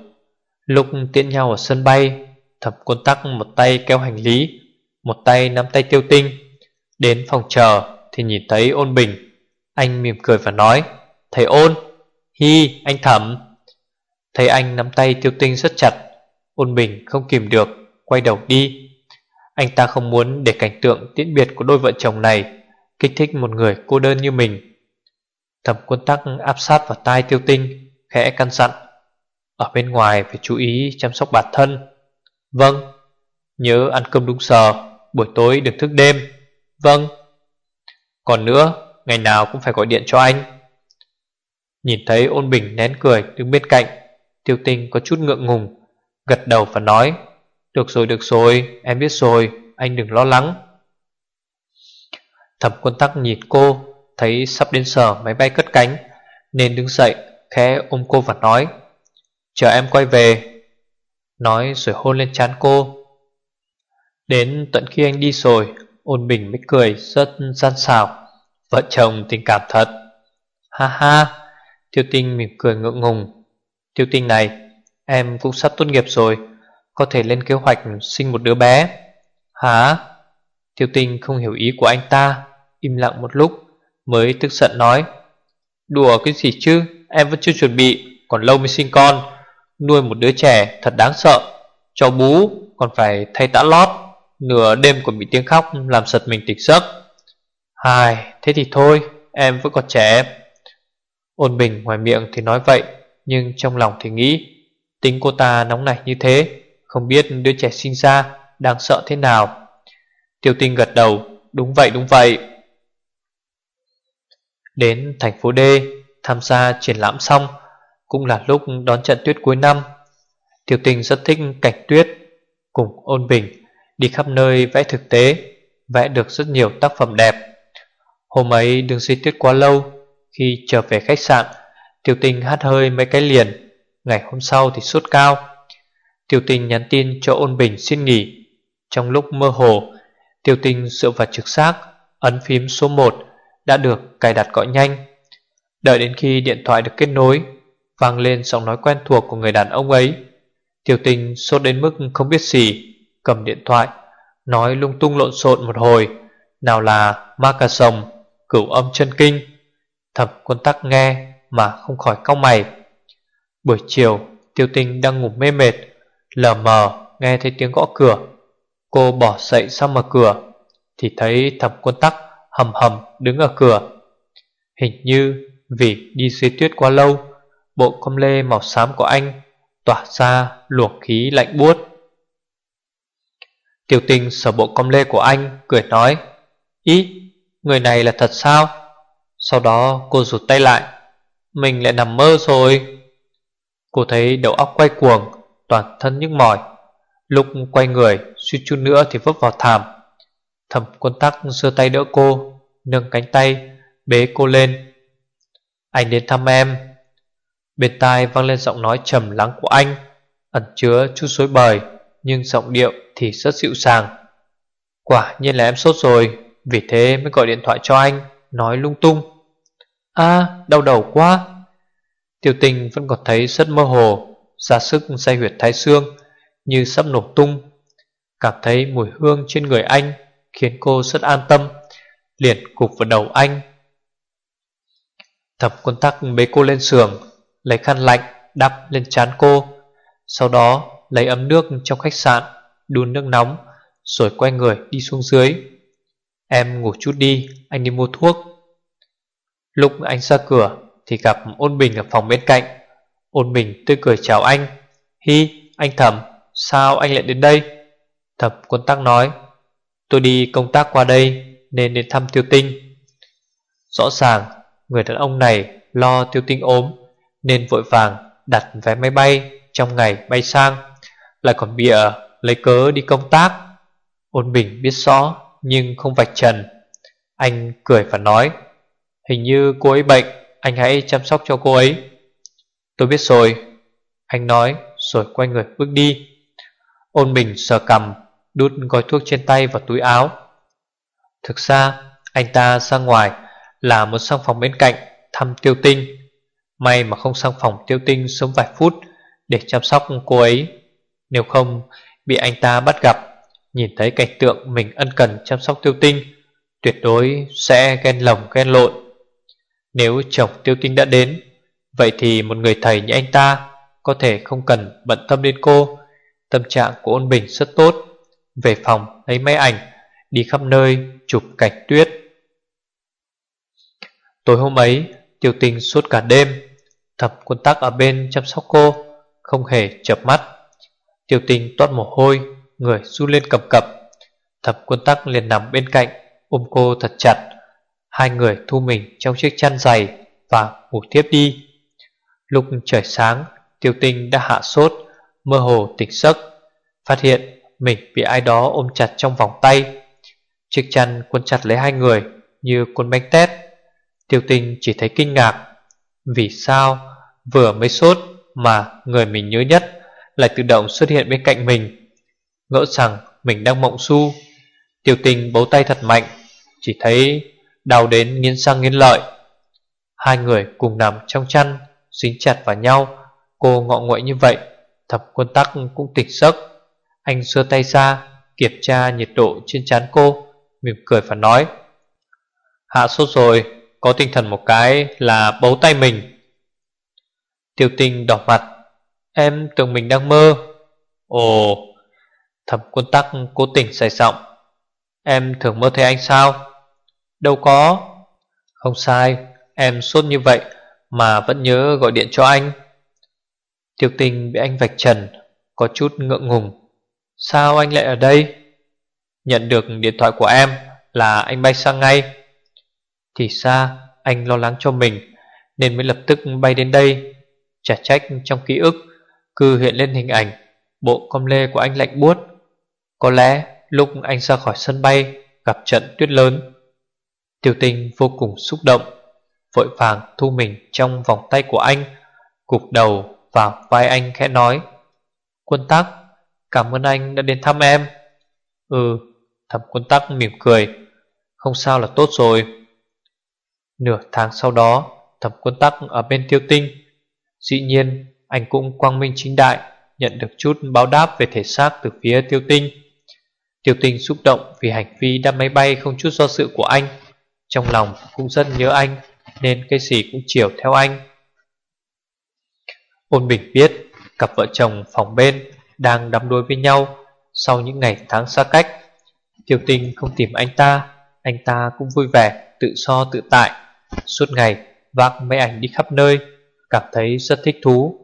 Lúc tiễn nhau ở sân bay, Thẩm quân tắc một tay kéo hành lý, Một tay nắm tay tiêu tinh. Đến phòng chờ Thì nhìn thấy ôn bình. Anh mỉm cười và nói, Thầy ôn, Hi, anh thẩm. Thấy anh nắm tay tiêu tinh rất chặt, Ôn bình không kìm được, Quay đầu đi. Anh ta không muốn để cảnh tượng tiễn biệt của đôi vợ chồng này Kích thích một người cô đơn như mình. Thẩm quân tắc áp sát vào tai tiêu tinh, Khẽ căn dặn. Ở bên ngoài phải chú ý chăm sóc bản thân. Vâng Nhớ ăn cơm đúng giờ, Buổi tối đừng thức đêm. Vâng. Còn nữa, Ngày nào cũng phải gọi điện cho anh. Nhìn thấy ôn bình nén cười, đứng bên cạnh, Tiêu tinh có chút ngượng ngùng, Gật đầu và nói, Được rồi được rồi, em biết rồi, Anh đừng lo lắng. Thẩm quân tắc nhìn cô Thấy sắp đến giờ máy bay cất cánh, Nên đứng dậy, khẽ ôm cô và nói, Chờ em quay về. Nói rồi hôn lên trán cô. Đến tận khi anh đi rồi, Ôn bình mới cười, rất gian xảo. Vợ chồng, tình cảm thật. Ha ha. Tiêu tinh mỉm cười ngượng ngùng. Tiêu tinh này, Em cũng sắp tốt nghiệp rồi, Có thể lên kế hoạch sinh một đứa bé. Hả? Tiêu tinh không hiểu ý của anh ta, Im lặng một lúc. Mới tức giận nói, Đùa cái gì chứ? Em vẫn chưa chuẩn bị, Còn lâu mới sinh con, Nuôi một đứa trẻ thật đáng sợ. Cho bú, còn phải thay tã lót, Nửa đêm còn bị tiếng khóc Làm giật mình tỉnh giấc. Hài, thế thì thôi, Em vẫn còn trẻ. Ôn bình ngoài miệng thì nói vậy, Nhưng trong lòng thì nghĩ, Tính cô ta nóng nảy như thế, Không biết đứa trẻ sinh ra Đang sợ thế nào. Tiêu tinh gật đầu, Đúng vậy đúng vậy. Đến thành phố D, Tham gia triển lãm xong, Cũng là lúc đón trận tuyết cuối năm. Tiểu tình rất thích cảnh tuyết, Cùng ôn bình Đi khắp nơi vẽ thực tế, Vẽ được rất nhiều tác phẩm đẹp. Hôm ấy đứng dưới tuyết quá lâu, Khi trở về khách sạn, tiểu tình hát hơi mấy cái liền, Ngày hôm sau thì sốt cao. Tiểu tình nhắn tin cho ôn bình xin nghỉ. Trong lúc mơ hồ, tiểu tình dựa vào trực giác, Ấn phím số 1 đã được cài đặt gọi nhanh. Đợi đến khi điện thoại được kết nối, Vang lên giọng nói quen thuộc của người đàn ông ấy. Tiểu Tình sốt đến mức không biết gì, Cầm điện thoại, Nói lung tung lộn xộn một hồi, Nào là ma cà sồng, Cửu âm chân kinh. Thập quân tắc nghe mà không khỏi cau mày. Buổi chiều Tiêu Tình đang ngủ mê mệt, Lờ mờ nghe thấy tiếng gõ cửa. Cô bỏ dậy sau mở cửa, Thì thấy thập quân tắc hầm hầm đứng ở cửa. Hình như vì đi dưới tuyết quá lâu Bộ com lê màu xám của anh Tỏa ra luồng khí lạnh buốt. Tiểu tinh sở bộ com lê của anh Cười nói Ý, người này là thật sao? Sau đó cô rụt tay lại Mình lại nằm mơ rồi. Cô thấy đầu óc quay cuồng Toàn thân nhức mỏi. Lúc quay người suýt chút nữa thì vấp vào thảm. Thẩm quân tắc sơ tay đỡ cô, Nâng cánh tay, Bế cô lên. Anh đến thăm em. Bên tai vang lên giọng nói trầm lắng của anh, Ẩn chứa chút suối bời, Nhưng giọng điệu thì rất dịu dàng. Quả nhiên là em sốt rồi, Vì thế mới gọi điện thoại cho anh, Nói lung tung. A, đau đầu quá. Tiểu tình vẫn còn thấy rất mơ hồ, ra sức say huyệt thái xương, Như sắp nổ tung. Cảm thấy mùi hương trên người anh Khiến cô rất an tâm, Liền cục vào đầu anh. Thập quân tắc bế cô lên giường, Lấy khăn lạnh đắp lên trán cô, Sau đó lấy ấm nước trong khách sạn, Đun nước nóng, Rồi quay người đi xuống dưới. Em ngủ chút đi, Anh đi mua thuốc. Lúc anh ra cửa Thì gặp ôn bình ở phòng bên cạnh. Ôn bình tươi cười chào anh. Hi, anh thẩm, Sao anh lại đến đây? Thẩm quân tắc nói. Tôi đi công tác qua đây Nên đến thăm tiêu tinh. Rõ ràng, người đàn ông này Lo tiêu tinh ốm, Nên vội vàng đặt vé máy bay Trong ngày bay sang, Lại còn bịa lấy cớ đi công tác. Ôn Bình biết rõ, Nhưng không vạch trần. Anh cười và nói, Hình như cô ấy bệnh, Anh hãy chăm sóc cho cô ấy. Tôi biết rồi, Anh nói rồi quay người bước đi. Ôn Bình sờ cầm Đút gói thuốc trên tay vào túi áo. Thực ra, anh ta ra ngoài Là một sang phòng bên cạnh Thăm tiêu tinh. May mà không sang phòng tiêu tinh sớm vài phút Để chăm sóc cô ấy. Nếu không, bị anh ta bắt gặp, Nhìn thấy cảnh tượng mình ân cần chăm sóc tiêu tinh, Tuyệt đối sẽ ghen lồng ghen lộn. Nếu chồng tiêu tinh đã đến, Vậy thì một người thầy như anh ta Có thể không cần bận tâm đến cô. Tâm trạng của ôn bình rất tốt. Về phòng lấy máy ảnh, Đi khắp nơi chụp cảnh tuyết. Tối hôm ấy, Tiêu tinh suốt cả đêm Thập quân tắc ở bên chăm sóc cô, Không hề chập mắt. Tiêu tinh toát mồ hôi, Người run lên cầm cập. Thập quân tắc liền nằm bên cạnh, Ôm cô thật chặt. Hai người thu mình trong chiếc chăn dày Và ngủ tiếp đi. Lúc trời sáng, Tiêu tinh đã hạ sốt, Mơ hồ tỉnh giấc, Phát hiện mình bị ai đó ôm chặt trong vòng tay. Chiếc chăn quân chặt lấy hai người, Như cuốn bánh tét. Tiêu tinh chỉ thấy kinh ngạc. Vì sao vừa mới sốt Mà người mình nhớ nhất Lại tự động xuất hiện bên cạnh mình? Ngỡ rằng mình đang mộng su Tiêu tinh bấu tay thật mạnh, Chỉ thấy đau đến nghiến răng nghiến lợi. Hai người cùng nằm trong chăn, Dính chặt vào nhau. Cô ngọ nguậy như vậy, Thập quân tắc cũng tỉnh giấc. Anh xưa tay ra, Kiểm tra nhiệt độ trên trán cô, Mỉm cười và nói, Hạ sốt rồi, Có tinh thần một cái là bấu tay mình. Tiêu tinh đỏ mặt, Em tưởng mình đang mơ. Ồ Thẩm quân tắc cố tình say giọng, Em thường mơ thấy anh sao? Đâu có. Không sai, Em sốt như vậy Mà vẫn nhớ gọi điện cho anh. Tiêu tinh bị anh vạch trần, Có chút ngượng ngùng. Sao anh lại ở đây? Nhận được điện thoại của em Là anh bay sang ngay. Thì xa anh lo lắng cho mình, Nên mới lập tức bay đến đây. Chả trách trong ký ức Cứ hiện lên hình ảnh, Bộ com lê của anh lạnh buốt. Có lẽ lúc anh ra khỏi sân bay, Gặp trận tuyết lớn. Tiểu tinh vô cùng xúc động, Vội vàng thu mình trong vòng tay của anh Cục đầu vào vai anh khẽ nói, Quân tắc Cảm ơn anh đã đến thăm em. Ừ. Thẩm quân tắc mỉm cười. Không sao là tốt rồi. Nửa tháng sau đó, Thẩm quân tắc ở bên tiêu tinh. Dĩ nhiên, anh cũng quang minh chính đại, Nhận được chút báo đáp về thể xác từ phía tiêu tinh. Tiêu tinh xúc động vì hành vi đâm máy bay không chút do sự của anh. Trong lòng cũng rất nhớ anh, Nên cái gì cũng chiều theo anh. Ôn Bình biết cặp vợ chồng phòng bên đang đắm đuối với nhau sau những ngày tháng xa cách. Tiểu tinh không tìm anh ta, anh ta cũng vui vẻ, tự so tự tại. Suốt ngày vác mấy ảnh đi khắp nơi, cảm thấy rất thích thú.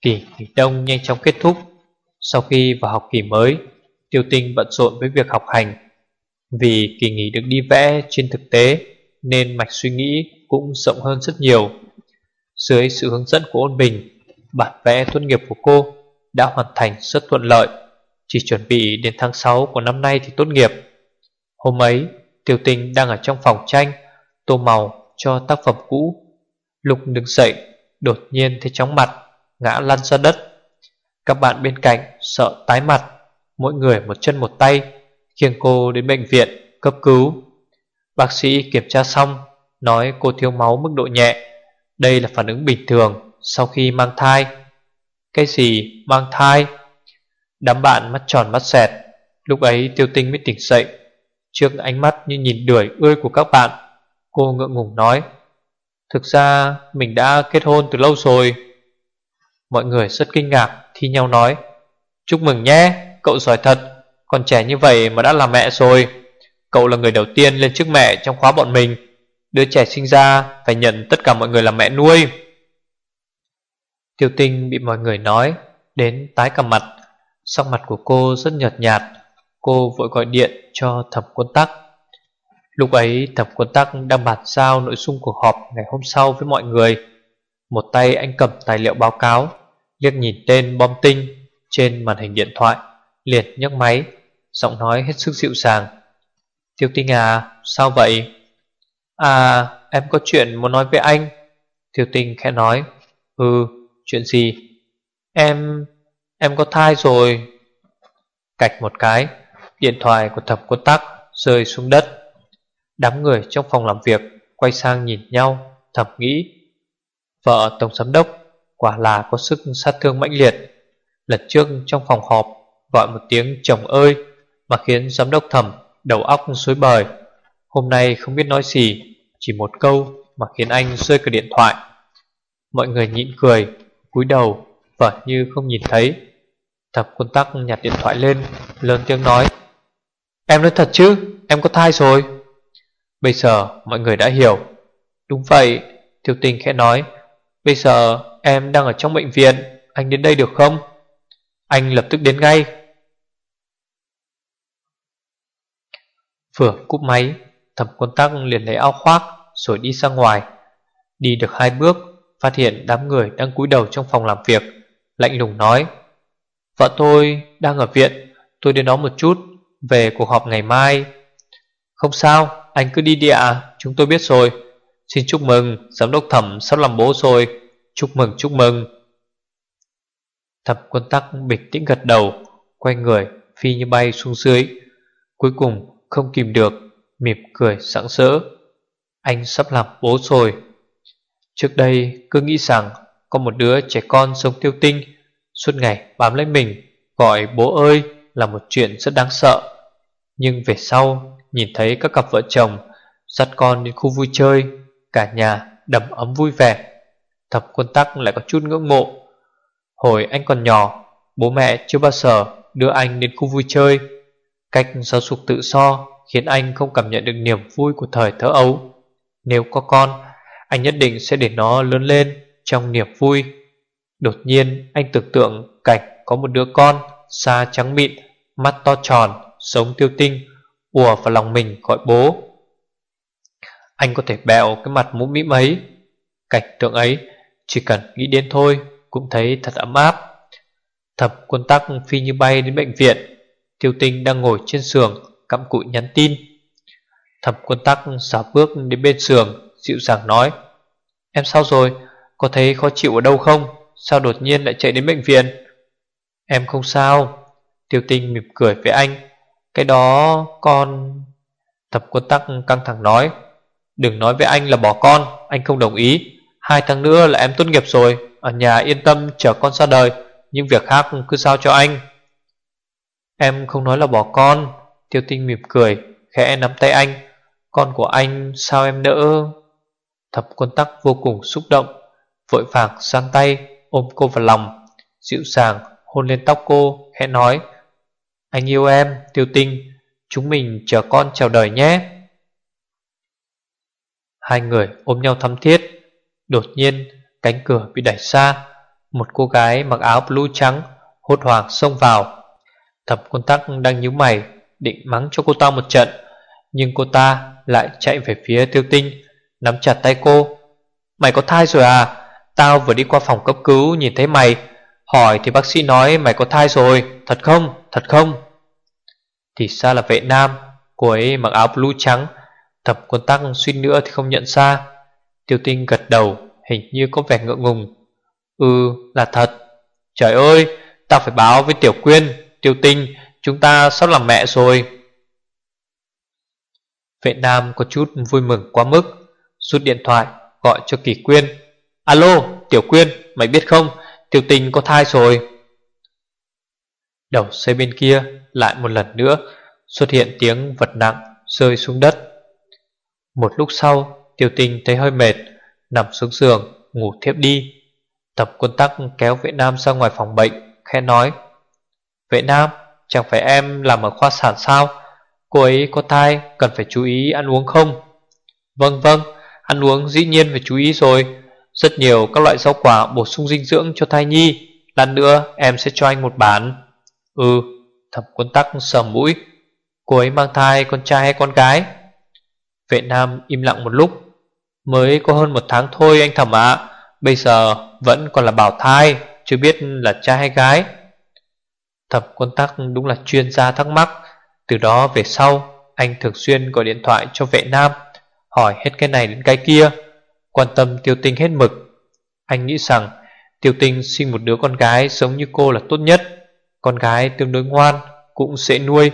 Kỳ nghỉ đông nhanh chóng kết thúc. Sau khi vào học kỳ mới, tiêu tinh bận rộn với việc học hành. Vì kỳ nghỉ được đi vẽ trên thực tế, nên mạch suy nghĩ cũng rộng hơn rất nhiều. Dưới sự hướng dẫn của ôn bình Bản vẽ tốt nghiệp của cô đã hoàn thành rất thuận lợi. Chỉ chuẩn bị đến tháng 6 của năm nay thì tốt nghiệp. Hôm ấy Tiêu tinh đang ở trong phòng tranh, Tô màu cho tác phẩm cũ. Lục đứng dậy, Đột nhiên thấy chóng mặt, Ngã lăn ra đất. Các bạn bên cạnh sợ tái mặt, Mỗi người một chân một tay, Khiêng cô đến bệnh viện cấp cứu. Bác sĩ kiểm tra xong, Nói cô thiếu máu mức độ nhẹ. Đây là phản ứng bình thường Sau khi mang thai. Cái gì mang thai? Đám bạn mắt tròn mắt xẹt. Lúc ấy tiêu tinh mới tỉnh dậy. Trước ánh mắt như nhìn đuổi ươi của các bạn, Cô ngượng ngùng nói, Thực ra mình đã kết hôn từ lâu rồi. Mọi người rất kinh ngạc, Thi nhau nói, Chúc mừng nhé, Cậu giỏi thật. Còn trẻ như vậy mà đã là mẹ rồi. Cậu là người đầu tiên lên chức mẹ trong khóa bọn mình. Đứa trẻ sinh ra phải nhận tất cả mọi người làm mẹ nuôi. Tiêu tinh bị mọi người nói, Đến tái cả mặt. Sắc mặt của cô rất nhợt nhạt, Cô vội gọi điện cho thẩm quân tắc. Lúc ấy, thẩm quân tắc đang bàn giao nội dung cuộc họp ngày hôm sau với mọi người. Một tay anh cầm tài liệu báo cáo, Liếc nhìn tên bom tinh trên màn hình điện thoại, Liền nhấc máy, Giọng nói hết sức dịu dàng. Tiêu tinh à sao vậy? À em có chuyện muốn nói với anh. Tiêu tinh khẽ nói. Ừ chuyện gì? Em Em có thai rồi. Cạch một cái, Điện thoại của thập quân tắc rơi xuống đất. Đám người trong phòng làm việc Quay sang nhìn nhau, Thầm nghĩ. Vợ tổng giám đốc Quả là có sức sát thương mãnh liệt. Lần trước trong phòng họp Gọi một tiếng chồng ơi Mà khiến giám đốc thầm đầu óc xối bời. Hôm nay không biết nói gì, Chỉ một câu mà khiến anh rơi cả điện thoại. Mọi người nhịn cười cúi đầu Và như không nhìn thấy. Thập quân tắc nhặt điện thoại lên, Lớn tiếng nói, Em nói thật chứ, em có thai rồi. Bây giờ mọi người đã hiểu. Đúng vậy Thiêu tình khẽ nói. Bây giờ em đang ở trong bệnh viện, Anh đến đây được không? Anh lập tức đến ngay. Vừa cúp máy Thẩm quân tắc liền lấy áo khoác Rồi đi ra ngoài. Đi được hai bước Phát hiện đám người đang cúi đầu trong phòng làm việc, Lạnh lùng nói, Vợ tôi đang ở viện, Tôi đến đó một chút, Về cuộc họp ngày mai. Không sao, anh cứ đi đi ạ, Chúng tôi biết rồi. Xin chúc mừng, Giám đốc thẩm sắp làm bố rồi. Chúc mừng chúc mừng. Thẩm quân tắc bình tĩnh gật đầu, Quay người, phi như bay xuống dưới. Cuối cùng không kìm được, Mỉm cười sẵn sỡ. Anh sắp làm bố rồi. Trước đây, cứ nghĩ rằng Có một đứa trẻ con sống tiêu tinh, Suốt ngày bám lấy mình, Gọi bố ơi là một chuyện rất đáng sợ. Nhưng về sau, Nhìn thấy các cặp vợ chồng Dắt con đến khu vui chơi, Cả nhà đầm ấm vui vẻ. Thập quân tắc lại có chút ngưỡng mộ. Hồi anh còn nhỏ, Bố mẹ chưa bao giờ đưa anh đến khu vui chơi. Cách giáo dục tự so Khiến anh không cảm nhận được niềm vui của thời thơ ấu. Nếu có con anh nhất định sẽ để nó lớn lên Trong niềm vui. Đột nhiên, anh tưởng tượng cảnh có một đứa con Da trắng mịn, Mắt to tròn, Sống tiêu tinh, ùa vào lòng mình gọi bố. Anh có thể bẹo cái mặt mũm mĩm ấy. Cảnh tượng ấy Chỉ cần nghĩ đến thôi Cũng thấy thật ấm áp. Thập quân tắc phi như bay đến bệnh viện Tiêu tinh đang ngồi trên giường, Cặm cụi nhắn tin. Thập quân tắc xả bước đến bên giường Dịu dàng nói, Em sao rồi? Có thấy khó chịu ở đâu không? Sao đột nhiên lại chạy đến bệnh viện? Em không sao. Tiêu tinh mỉm cười với anh. Cái đó con Thập quân tắc căng thẳng nói, Đừng nói với anh là bỏ con, Anh không đồng ý. Hai tháng nữa là em tốt nghiệp rồi, Ở nhà yên tâm chờ con ra đời Nhưng việc khác cứ sao cho anh. Em không nói là bỏ con. Tiêu tinh mỉm cười, Khẽ nắm tay anh. Con của anh, sao em đỡ Thập quân tắc vô cùng xúc động, Vội vàng sang tay Ôm cô vào lòng, Dịu dàng hôn lên tóc cô, Khẽ nói, Anh yêu em, tiêu tinh, Chúng mình chờ con chào đời nhé. Hai người ôm nhau thắm thiết, Đột nhiên cánh cửa bị đẩy xa Một cô gái mặc áo blue trắng Hốt hoảng xông vào. Thập quân tắc đang nhíu mày, Định mắng cho cô ta một trận, Nhưng cô ta lại chạy về phía tiêu tinh. Nắm chặt tay cô. Mày có thai rồi à? Tao vừa đi qua phòng cấp cứu, nhìn thấy mày. Hỏi thì bác sĩ nói mày có thai rồi. Thật không? Thật không? Thì ra là vệ nam, Cô ấy mặc áo blue trắng Thập quân tắc suy nữa thì không nhận ra. Tiêu tinh gật đầu, Hình như có vẻ ngượng ngùng. Ừ là thật. Trời ơi, Tao phải báo với Tiểu Quyên. Tiêu tinh, Chúng ta sắp làm mẹ rồi. Vệ Nam có chút vui mừng quá mức. Rút điện thoại, gọi cho Kỳ Quyên. Alo, Tiểu Quyên, Mày biết không? Tiểu tình có thai rồi. Đầu xe bên kia Lại một lần nữa Xuất hiện tiếng vật nặng rơi xuống đất. Một lúc sau, Tiểu tình thấy hơi mệt, Nằm xuống giường, ngủ thiếp đi. Tập quân tắc kéo vệ nam ra ngoài phòng bệnh, Khẽ nói, Vệ nam, Chẳng phải em làm ở khoa sản sao? Cô ấy có thai, Cần phải chú ý ăn uống không? Vâng vâng. Ăn uống dĩ nhiên phải chú ý rồi. Rất nhiều các loại rau quả bổ sung dinh dưỡng cho thai nhi. Lát nữa em sẽ cho anh một bản. Ừ Thẩm quân tắc sờ mũi. Cô ấy mang thai con trai hay con gái? Vệ nam im lặng một lúc. Mới có hơn một tháng thôi anh thẩm ạ. Bây giờ vẫn còn là bảo thai, Chưa biết là trai hay gái. Thẩm quân tắc đúng là chuyên gia thắc mắc. Từ đó về sau, Anh thường xuyên gọi điện thoại cho vệ nam. Hỏi hết cái này đến cái kia. Quan tâm tiêu tinh hết mực. Anh nghĩ rằng, Tiêu tinh sinh một đứa con gái giống như cô là tốt nhất. Con gái tương đối ngoan, Cũng dễ nuôi.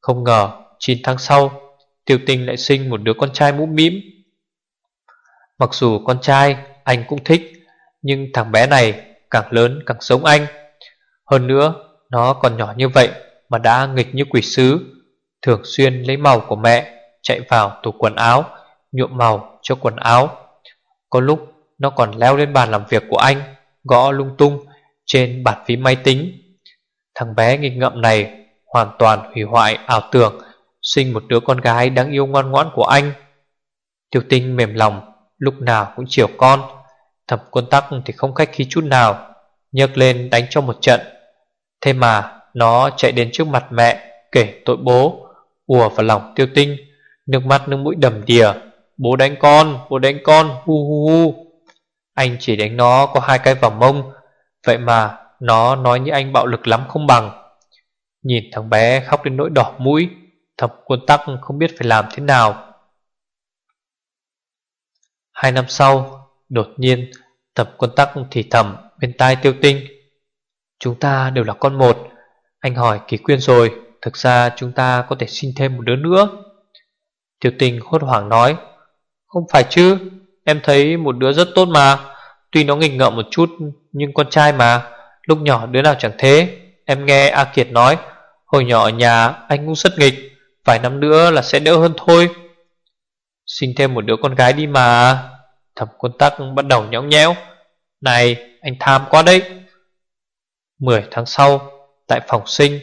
Không ngờ 9 tháng sau, Tiêu tinh lại sinh một đứa con trai mũm mĩm. Mặc dù con trai anh cũng thích, Nhưng thằng bé này càng lớn càng giống anh. Hơn nữa, nó còn nhỏ như vậy Mà đã nghịch như quỷ sứ, Thường xuyên lấy màu của mẹ Chạy vào tủ quần áo. Nhuộm màu cho quần áo. Có lúc nó còn leo lên bàn làm việc của anh, Gõ lung tung Trên bản phím máy tính. Thằng bé nghịch ngợm này Hoàn toàn hủy hoại ảo tưởng, Sinh một đứa con gái đáng yêu ngoan ngoãn của anh. Tiêu tinh mềm lòng, Lúc nào cũng chiều con. Thập quân tắc thì không khách khí chút nào, nhấc lên đánh cho một trận. Thế mà nó chạy đến trước mặt mẹ, Kể tội bố, ùa vào lòng tiêu tinh, Nước mắt nước mũi đầm đìa. Bố đánh con, bố đánh con, hu hu hu. Anh chỉ đánh nó có hai cái vào mông. Vậy mà nó nói như anh bạo lực lắm không bằng. Nhìn thằng bé khóc đến nỗi đỏ mũi Thập quân tắc không biết phải làm thế nào. Hai năm sau Đột nhiên Thập quân tắc thì thầm bên tai tiêu tinh. Chúng ta đều là con một. Anh hỏi kỳ quyên rồi Thực ra chúng ta có thể sinh thêm một đứa nữa. Tiêu tinh hốt hoảng nói không phải chứ, Em thấy một đứa rất tốt mà. Tuy nó nghịch ngợm một chút, Nhưng con trai mà. Lúc nhỏ đứa nào chẳng thế. Em nghe A Kiệt nói, Hồi nhỏ ở nhà anh cũng rất nghịch, Vài năm nữa là sẽ đỡ hơn thôi. Sinh thêm một đứa con gái đi mà. Thẩm quân tắc bắt đầu nhõng nhẽo Này, anh tham quá đấy. Mười tháng sau, Tại phòng sinh,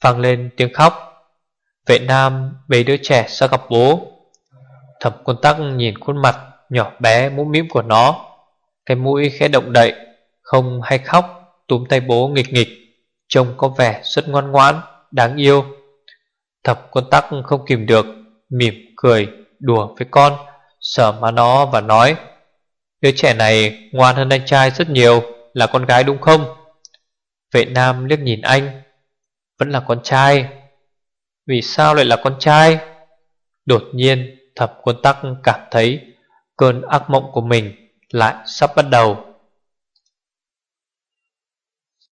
vang lên tiếng khóc. Vệ nam bế đứa trẻ ra gặp bố. Thẩm quân tắc nhìn khuôn mặt Nhỏ bé mũm mĩm của nó. Cái mũi khẽ động đậy, Không hay khóc, Túm tay bố nghịch nghịch. Trông có vẻ rất ngoan ngoãn, Đáng yêu. Thập quân tắc không kìm được, Mỉm cười, đùa với con Sở má nó và nói, Đứa trẻ này ngoan hơn anh trai rất nhiều, Là con gái đúng không? Vệ nam liếc nhìn anh, Vẫn là con trai. Vì sao lại là con trai? Đột nhiên thập quân tắc cảm thấy Cơn ác mộng của mình Lại sắp bắt đầu.